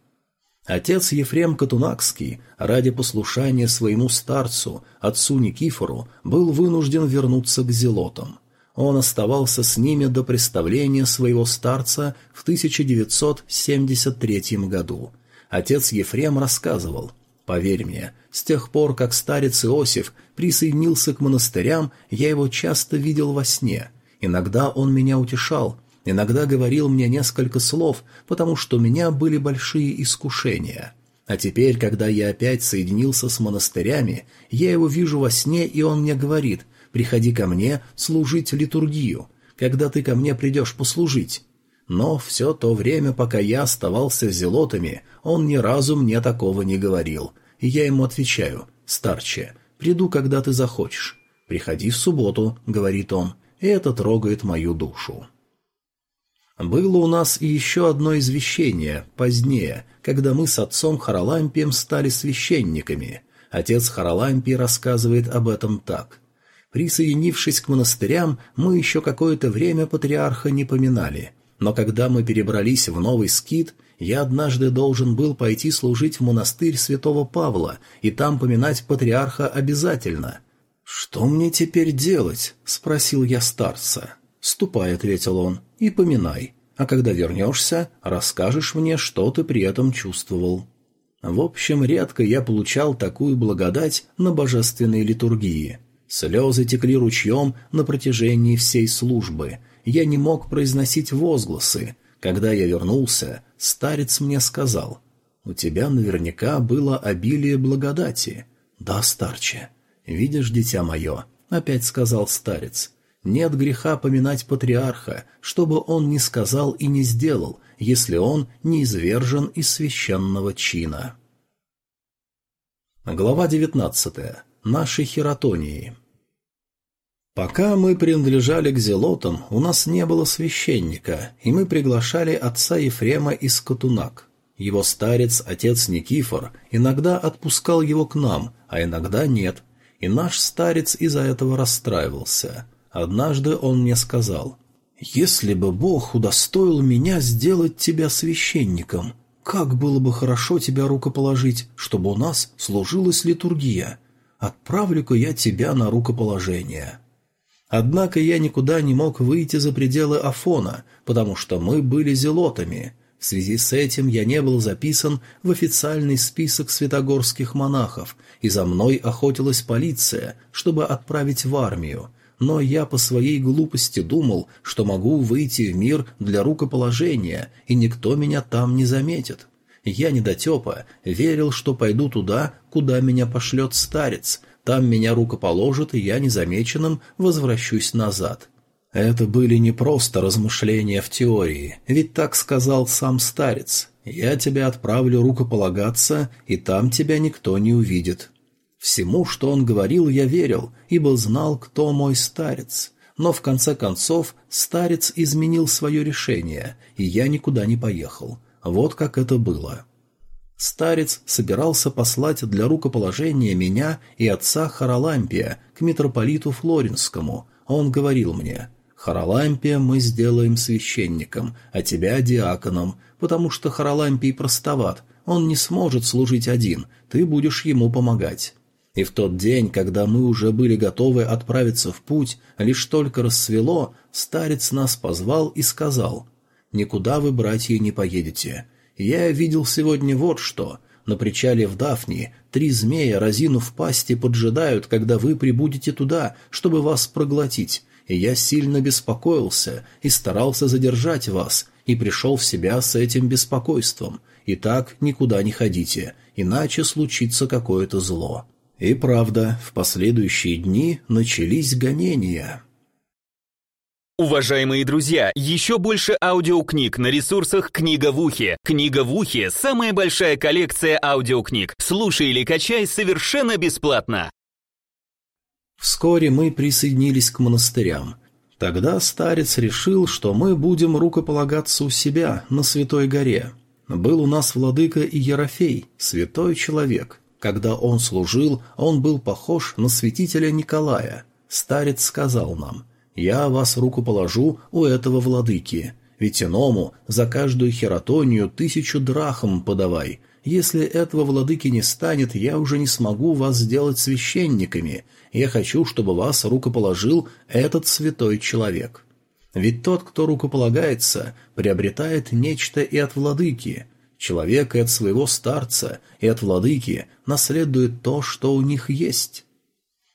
Отец Ефрем Катунакский ради послушания своему старцу, отцу Никифору, был вынужден вернуться к зелотам. Он оставался с ними до представления своего старца в 1973 году. Отец Ефрем рассказывал, «Поверь мне, с тех пор, как старец Иосиф присоединился к монастырям, я его часто видел во сне. Иногда он меня утешал, Иногда говорил мне несколько слов, потому что у меня были большие искушения. А теперь, когда я опять соединился с монастырями, я его вижу во сне, и он мне говорит «Приходи ко мне служить литургию, когда ты ко мне придешь послужить». Но все то время, пока я оставался с зелотами, он ни разу мне такого не говорил. И я ему отвечаю «Старче, приду, когда ты захочешь». «Приходи в субботу», — говорит он, и это трогает мою душу. Было у нас и еще одно извещение, позднее, когда мы с отцом Харалампием стали священниками. Отец Харалампий рассказывает об этом так. Присоединившись к монастырям, мы еще какое-то время патриарха не поминали. Но когда мы перебрались в новый скит, я однажды должен был пойти служить в монастырь святого Павла и там поминать патриарха обязательно. «Что мне теперь делать?» — спросил я старца. «Ступай», — ответил он, — «и поминай. А когда вернешься, расскажешь мне, что ты при этом чувствовал». В общем, редко я получал такую благодать на божественной литургии. Слезы текли ручьем на протяжении всей службы. Я не мог произносить возгласы. Когда я вернулся, старец мне сказал, «У тебя наверняка было обилие благодати». «Да, старче». «Видишь, дитя мое», — опять сказал старец, нет греха поминать патриарха, чтобы он не сказал и не сделал, если он не извержен из священного чина. Глава 19. Наши хератонии. Пока мы принадлежали к зелотам, у нас не было священника, и мы приглашали отца Ефрема из Катунак. Его старец, отец Никифор, иногда отпускал его к нам, а иногда нет, и наш старец из-за этого расстраивался – Однажды он мне сказал, «Если бы Бог удостоил меня сделать тебя священником, как было бы хорошо тебя рукоположить, чтобы у нас сложилась литургия. Отправлю-ка я тебя на рукоположение». Однако я никуда не мог выйти за пределы Афона, потому что мы были зелотами. В связи с этим я не был записан в официальный список святогорских монахов, и за мной охотилась полиция, чтобы отправить в армию. Но я по своей глупости думал, что могу выйти в мир для рукоположения, и никто меня там не заметит. Я недотепа, верил, что пойду туда, куда меня пошлет старец, там меня рукоположат, и я незамеченным возвращусь назад. Это были не просто размышления в теории, ведь так сказал сам старец. «Я тебя отправлю рукополагаться, и там тебя никто не увидит». Всему, что он говорил, я верил, ибо знал, кто мой старец. Но в конце концов старец изменил свое решение, и я никуда не поехал. Вот как это было. Старец собирался послать для рукоположения меня и отца Харалампия к митрополиту Флоринскому. Он говорил мне, «Харалампия мы сделаем священником, а тебя диаконом, потому что Харалампий простоват, он не сможет служить один, ты будешь ему помогать». И в тот день, когда мы уже были готовы отправиться в путь, лишь только рассвело, старец нас позвал и сказал, «Никуда вы, братья, не поедете. Я видел сегодня вот что. На причале в Дафнии три змея, разинув пасти, поджидают, когда вы прибудете туда, чтобы вас проглотить. И я сильно беспокоился и старался задержать вас, и пришел в себя с этим беспокойством. И так никуда не ходите, иначе случится какое-то зло. И правда, в последующие дни начались гонения. Уважаемые друзья, еще больше аудиокниг на ресурсах «Книга в ухе». «Книга в ухе» — самая большая коллекция аудиокниг. Слушай или качай совершенно бесплатно. Вскоре мы присоединились к монастырям. Тогда старец решил, что мы будем рукополагаться у себя, на Святой горе. Был у нас владыка и Ерофей, святой человек. Когда он служил, он был похож на святителя Николая. Старец сказал нам — я вас руку положу у этого владыки, ведь иному за каждую хератонию тысячу драхм подавай. Если этого владыки не станет, я уже не смогу вас сделать священниками. Я хочу, чтобы вас рукоположил этот святой человек. Ведь тот, кто рукополагается, приобретает нечто и от владыки. Человек и от своего старца, и от владыки наследует то, что у них есть».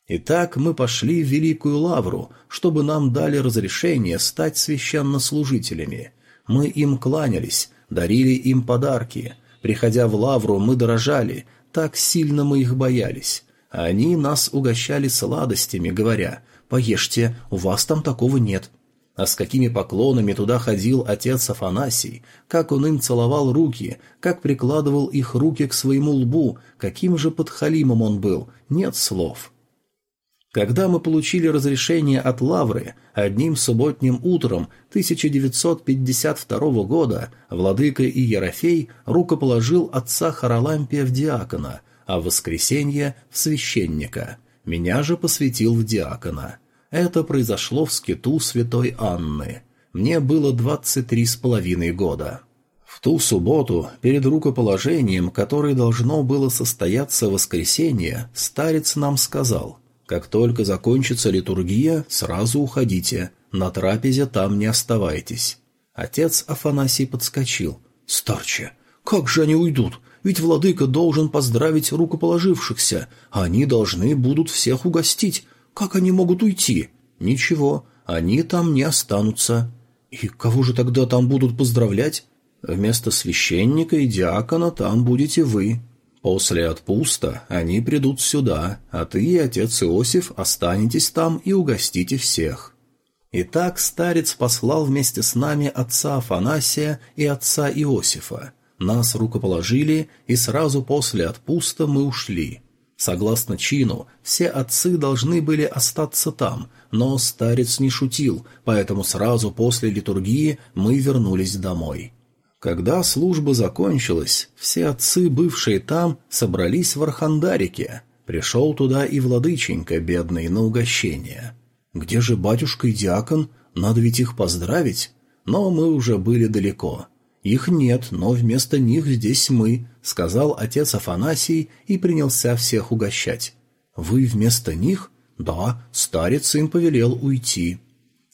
Итак, мы пошли в Великую Лавру, чтобы нам дали разрешение стать священнослужителями. Мы им кланялись, дарили им подарки. Приходя в Лавру, мы дорожали, так сильно мы их боялись. Они нас угощали сладостями, говоря, «Поешьте, у вас там такого нет». А с какими поклонами туда ходил отец Афанасий, как он им целовал руки, как прикладывал их руки к своему лбу, каким же подхалимом он был, нет слов. Когда мы получили разрешение от Лавры, одним субботним утром 1952 года владыка и Ерофей рукоположил отца Харалампия в диакона, а в воскресенье – в священника. Меня же посвятил в диакона. Это произошло в скиту святой Анны. Мне было 23 с половиной года. В ту субботу, перед рукоположением, которое должно было состояться в воскресенье, старец нам сказал – как только закончится литургия, сразу уходите, на трапезе там не оставайтесь». Отец Афанасий подскочил. «Старче, как же они уйдут? Ведь владыка должен поздравить рукоположившихся, они должны будут всех угостить. Как они могут уйти? Ничего, они там не останутся. И кого же тогда там будут поздравлять? Вместо священника и диакона там будете вы. После отпуста они придут сюда, а ты и отец Иосиф останетесь там и угостите всех». Итак, старец послал вместе с нами отца Афанасия и отца Иосифа. Нас рукоположили, и сразу после отпуста мы ушли. Согласно чину, все отцы должны были остаться там, но старец не шутил, поэтому сразу после литургии мы вернулись домой. Когда служба закончилась, все отцы, бывшие там, собрались в Архандарике. Пришел туда и владыченька, бедный, на угощение. Где же батюшка и диакон? Надо ведь их поздравить. Но мы уже были далеко. Их нет, но вместо них здесь мы, сказал отец Афанасий и принялся всех угощать. Вы вместо них? «Да, старец сын повелел уйти».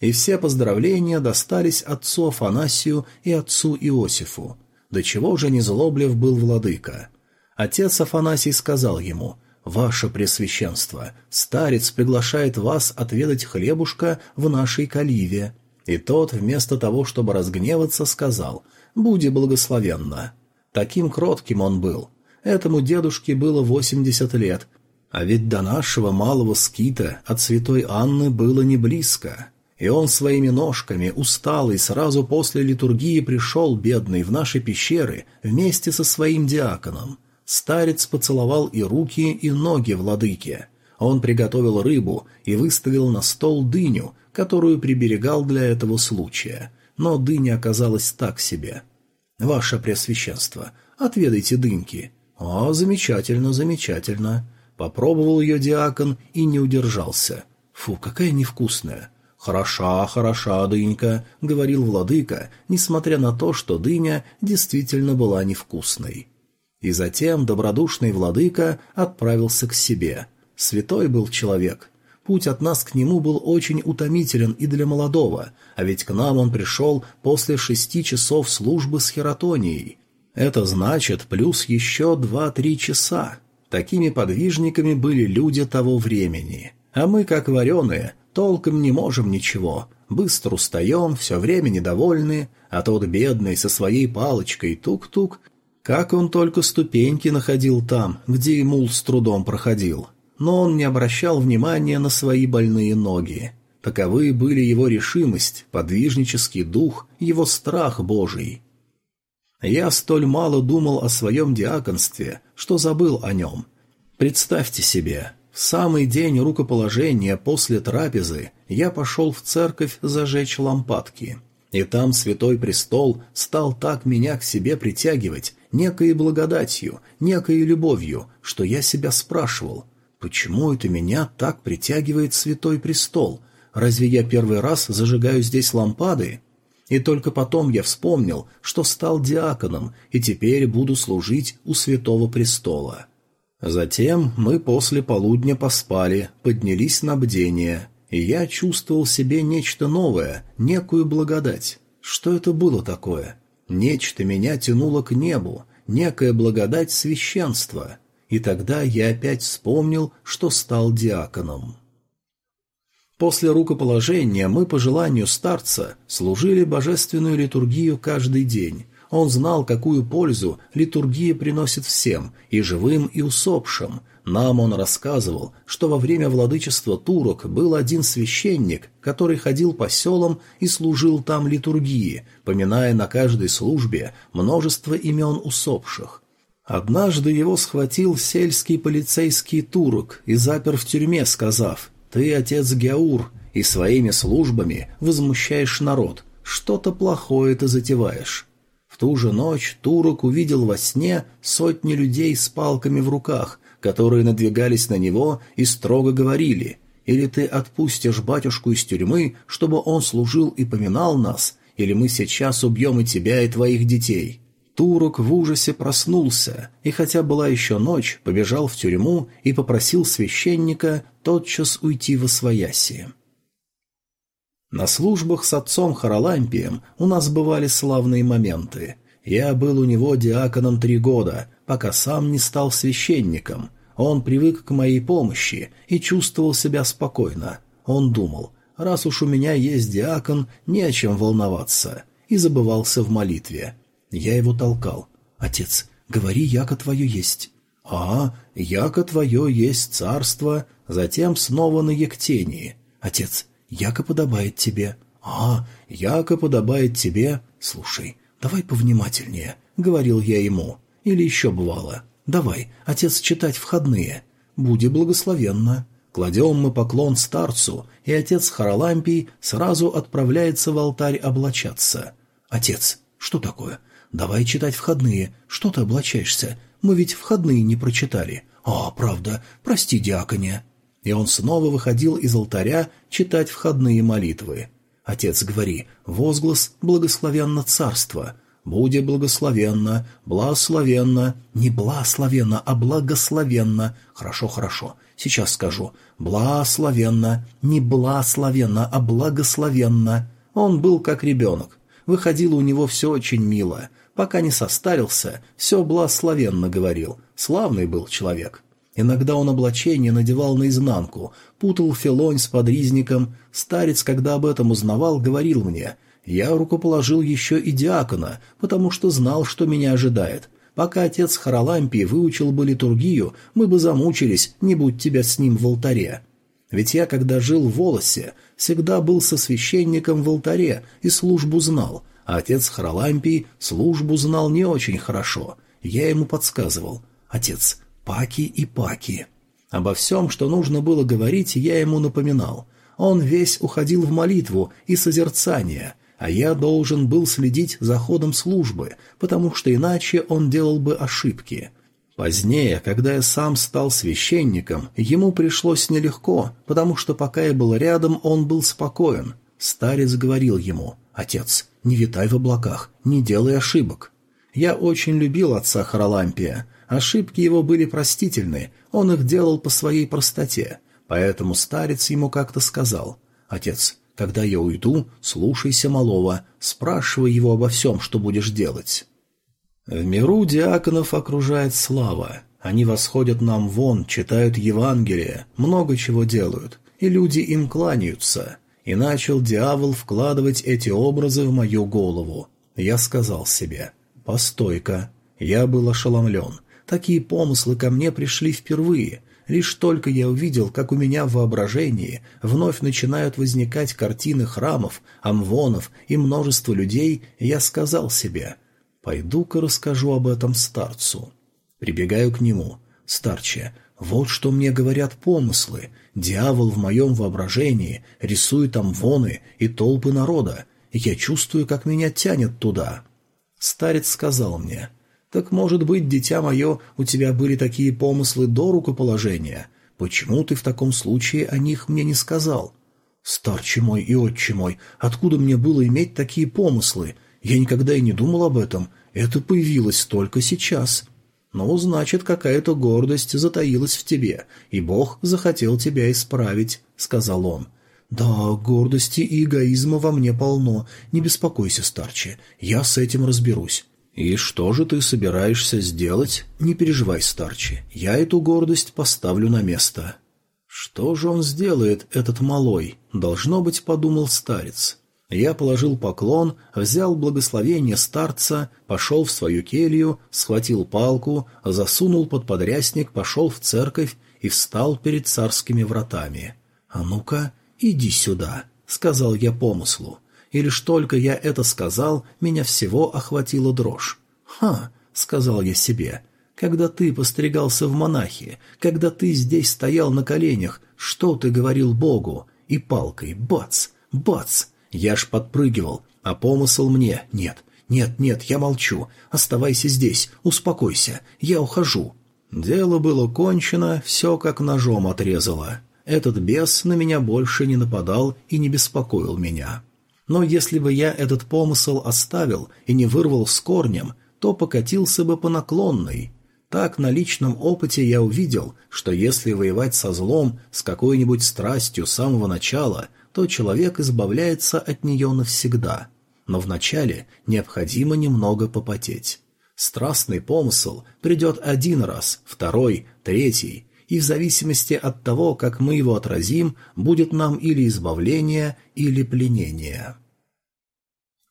И все поздравления достались отцу Афанасию и отцу Иосифу. До чего же незлоблив был владыка. Отец Афанасий сказал ему, «Ваше Пресвященство, старец приглашает вас отведать хлебушка в нашей каливе». И тот, вместо того, чтобы разгневаться, сказал, «Буди благословенно». Таким кротким он был. Этому дедушке было восемьдесят лет, а ведь до нашего малого скита от святой Анны было не близко. И он своими ножками, усталый, сразу после литургии пришел, бедный, в наши пещеры вместе со своим диаконом. Старец поцеловал и руки, и ноги владыке. Он приготовил рыбу и выставил на стол дыню, которую приберегал для этого случая. Но дыня оказалась так себе. «Ваше Преосвященство, отведайте дыньки». «О, замечательно, замечательно». Попробовал ее диакон и не удержался. «Фу, какая невкусная». «Хороша, хороша дынька», — говорил владыка, несмотря на то, что дыня действительно была невкусной. И затем добродушный владыка отправился к себе. Святой был человек. Путь от нас к нему был очень утомителен и для молодого, а ведь к нам он пришел после шести часов службы с хератонией. Это значит плюс еще два-три часа. Такими подвижниками были люди того времени. А мы, как вареные, толком не можем ничего. Быстро устаем, все время недовольны, а тот бедный со своей палочкой тук-тук как он только ступеньки находил там, где и мул с трудом проходил. Но он не обращал внимания на свои больные ноги. Таковы были его решимость, подвижнический дух, его страх Божий. Я столь мало думал о своем диаконстве, что забыл о нем. Представьте себе, в самый день рукоположения после трапезы я пошел в церковь зажечь лампадки. И там святой престол стал так меня к себе притягивать, некой благодатью, некой любовью, что я себя спрашивал, почему это меня так притягивает святой престол? Разве я первый раз зажигаю здесь лампады? И только потом я вспомнил, что стал диаконом и теперь буду служить у святого престола. Затем мы после полудня поспали, поднялись на бдение, и я чувствовал себе нечто новое, некую благодать. Что это было такое? Нечто меня тянуло к небу, некая благодать священства, и тогда я опять вспомнил, что стал диаконом. После рукоположения мы, по желанию старца, служили божественную литургию каждый день. Он знал, какую пользу литургия приносит всем, и живым, и усопшим, нам он рассказывал, что во время владычества турок был один священник, который ходил по селам и служил там литургии, поминая на каждой службе множество имен усопших. Однажды его схватил сельский полицейский турок и запер в тюрьме, сказав «Ты, отец Геаур, и своими службами возмущаешь народ, что-то плохое ты затеваешь». Ту же ночь турок увидел во сне сотни людей с палками в руках, которые надвигались на него и строго говорили «Или ты отпустишь батюшку из тюрьмы, чтобы он служил и поминал нас, или мы сейчас убьем и тебя, и твоих детей». Турок в ужасе проснулся, и хотя была еще ночь, побежал в тюрьму и попросил священника тотчас уйти во свояси. На службах с отцом Харалампием у нас бывали славные моменты. Я был у него диаконом три года, пока сам не стал священником. Он привык к моей помощи и чувствовал себя спокойно. Он думал, раз уж у меня есть диакон, не о чем волноваться, и забывался в молитве. Я его толкал. «Отец, говори, яко твое есть». «А, яко твое есть царство», затем снова на Ектении. «Отец, яко подобает тебе». «А, яко подобает тебе...» «Слушай, давай повнимательнее», — говорил я ему. Или еще бывало. Давай, отец, читать входные. Буди благословенно. Кладем мы поклон старцу, и отец Харалампий сразу отправляется в алтарь облачаться. Отец, что такое? Давай читать входные. Что ты облачаешься? Мы ведь входные не прочитали. А, правда, прости, диаконе. И он снова выходил из алтаря читать входные молитвы. Отец, говори, возглас благословенно царство. «Буди благословенно, благословенно, не благословенно, а благословенно». Хорошо, хорошо, сейчас скажу. «Благословенно, не благословенно, а благословенно». Он был как ребенок. Выходило у него все очень мило. Пока не состарился, все благословенно говорил. Славный был человек. Иногда он облачение надевал наизнанку, путал филонь с подризником. Старец, когда об этом узнавал, говорил мне, «Я рукоположил еще и диакона, потому что знал, что меня ожидает. Пока отец Харалампий выучил бы литургию, мы бы замучились, не будь тебя с ним в алтаре». Ведь я, когда жил в Волосе, всегда был со священником в алтаре и службу знал, а отец Харалампий службу знал не очень хорошо. Я ему подсказывал. «Отец, паки и паки». Обо всем, что нужно было говорить, я ему напоминал. Он весь уходил в молитву и созерцание, а я должен был следить за ходом службы, потому что иначе он делал бы ошибки. Позднее, когда я сам стал священником, ему пришлось нелегко, потому что пока я был рядом, он был спокоен. Старец говорил ему, «Отец, не витай в облаках, не делай ошибок». Я очень любил отца Харалампия, Ошибки его были простительны, он их делал по своей простоте, поэтому старец ему как-то сказал, «Отец, когда я уйду, слушайся малого, спрашивай его обо всем, что будешь делать». В миру диаконов окружает слава. Они восходят нам вон, читают Евангелие, много чего делают, и люди им кланяются. И начал дьявол вкладывать эти образы в мою голову. Я сказал себе, «Постой-ка». Я был ошеломлен. Такие помыслы ко мне пришли впервые. Лишь только я увидел, как у меня в воображении вновь начинают возникать картины храмов, амвонов и множество людей, я сказал себе «Пойду-ка расскажу об этом старцу». Прибегаю к нему. «Старче, вот что мне говорят помыслы. Дьявол в моем воображении рисует амвоны и толпы народа, и я чувствую, как меня тянет туда». Старец сказал мне – так, может быть, дитя мое, у тебя были такие помыслы до рукоположения? Почему ты в таком случае о них мне не сказал? Старче мой и отче мой, откуда мне было иметь такие помыслы? Я никогда и не думал об этом. Это появилось только сейчас. Ну, значит, какая-то гордость затаилась в тебе, и Бог захотел тебя исправить, — сказал он. «Да, гордости и эгоизма во мне полно. Не беспокойся, старче, я с этим разберусь. «И что же ты собираешься сделать? Не переживай, старче, я эту гордость поставлю на место». «Что же он сделает, этот малой?» — должно быть, подумал старец. Я положил поклон, взял благословение старца, пошел в свою келью, схватил палку, засунул под подрясник, пошел в церковь и встал перед царскими вратами. «А ну-ка, иди сюда», — сказал я помыслу и лишь только я это сказал, меня всего охватила дрожь. «Ха!» — сказал я себе. «Когда ты постригался в монахи, когда ты здесь стоял на коленях, что ты говорил Богу?» И палкой «бац! бац!» Я ж подпрыгивал, а помысл мне «нет, нет, нет, я молчу, оставайся здесь, успокойся, я ухожу». Дело было кончено, все как ножом отрезало. Этот бес на меня больше не нападал и не беспокоил меня. Но если бы я этот помысл оставил и не вырвал с корнем, то покатился бы по наклонной. Так на личном опыте я увидел, что если воевать со злом, с какой-нибудь страстью с самого начала, то человек избавляется от нее навсегда. Но вначале необходимо немного попотеть. Страстный помысл придет один раз, второй, третий, и в зависимости от того, как мы его отразим, будет нам или избавление, или пленение.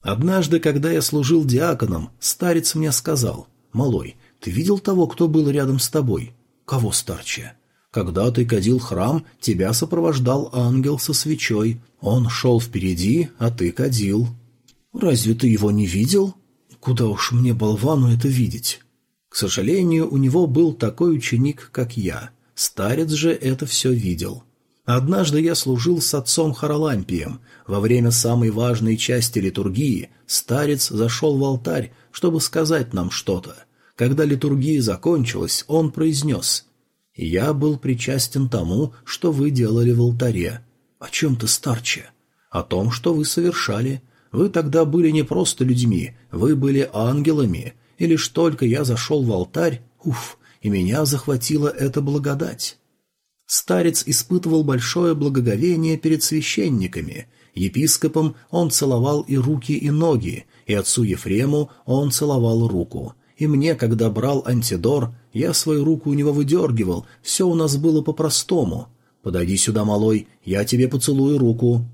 Однажды, когда я служил диаконом, старец мне сказал, «Малой, ты видел того, кто был рядом с тобой?» «Кого, старче?» «Когда ты кадил храм, тебя сопровождал ангел со свечой. Он шел впереди, а ты кадил». «Разве ты его не видел?» «Куда уж мне, болвану, это видеть?» К сожалению, у него был такой ученик, как я. Старец же это все видел. Однажды я служил с отцом Харалампием. Во время самой важной части литургии старец зашел в алтарь, чтобы сказать нам что-то. Когда литургия закончилась, он произнес «Я был причастен тому, что вы делали в алтаре». «О чем ты, старче?» «О том, что вы совершали. Вы тогда были не просто людьми, вы были ангелами. И лишь только я зашел в алтарь, уф, и меня захватила эта благодать. Старец испытывал большое благоговение перед священниками. Епископом он целовал и руки, и ноги, и отцу Ефрему он целовал руку. И мне, когда брал антидор, я свою руку у него выдергивал, все у нас было по-простому. «Подойди сюда, малой, я тебе поцелую руку».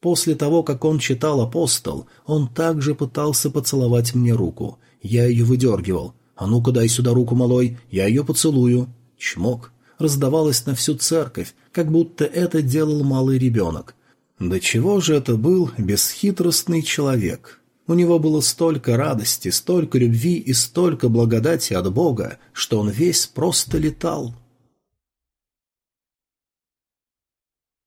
После того, как он читал «Апостол», он также пытался поцеловать мне руку. Я ее выдергивал. «А ну-ка дай сюда руку, малой, я ее поцелую». Чмок. Раздавалось на всю церковь, как будто это делал малый ребенок. До чего же это был бесхитростный человек? У него было столько радости, столько любви и столько благодати от Бога, что он весь просто летал.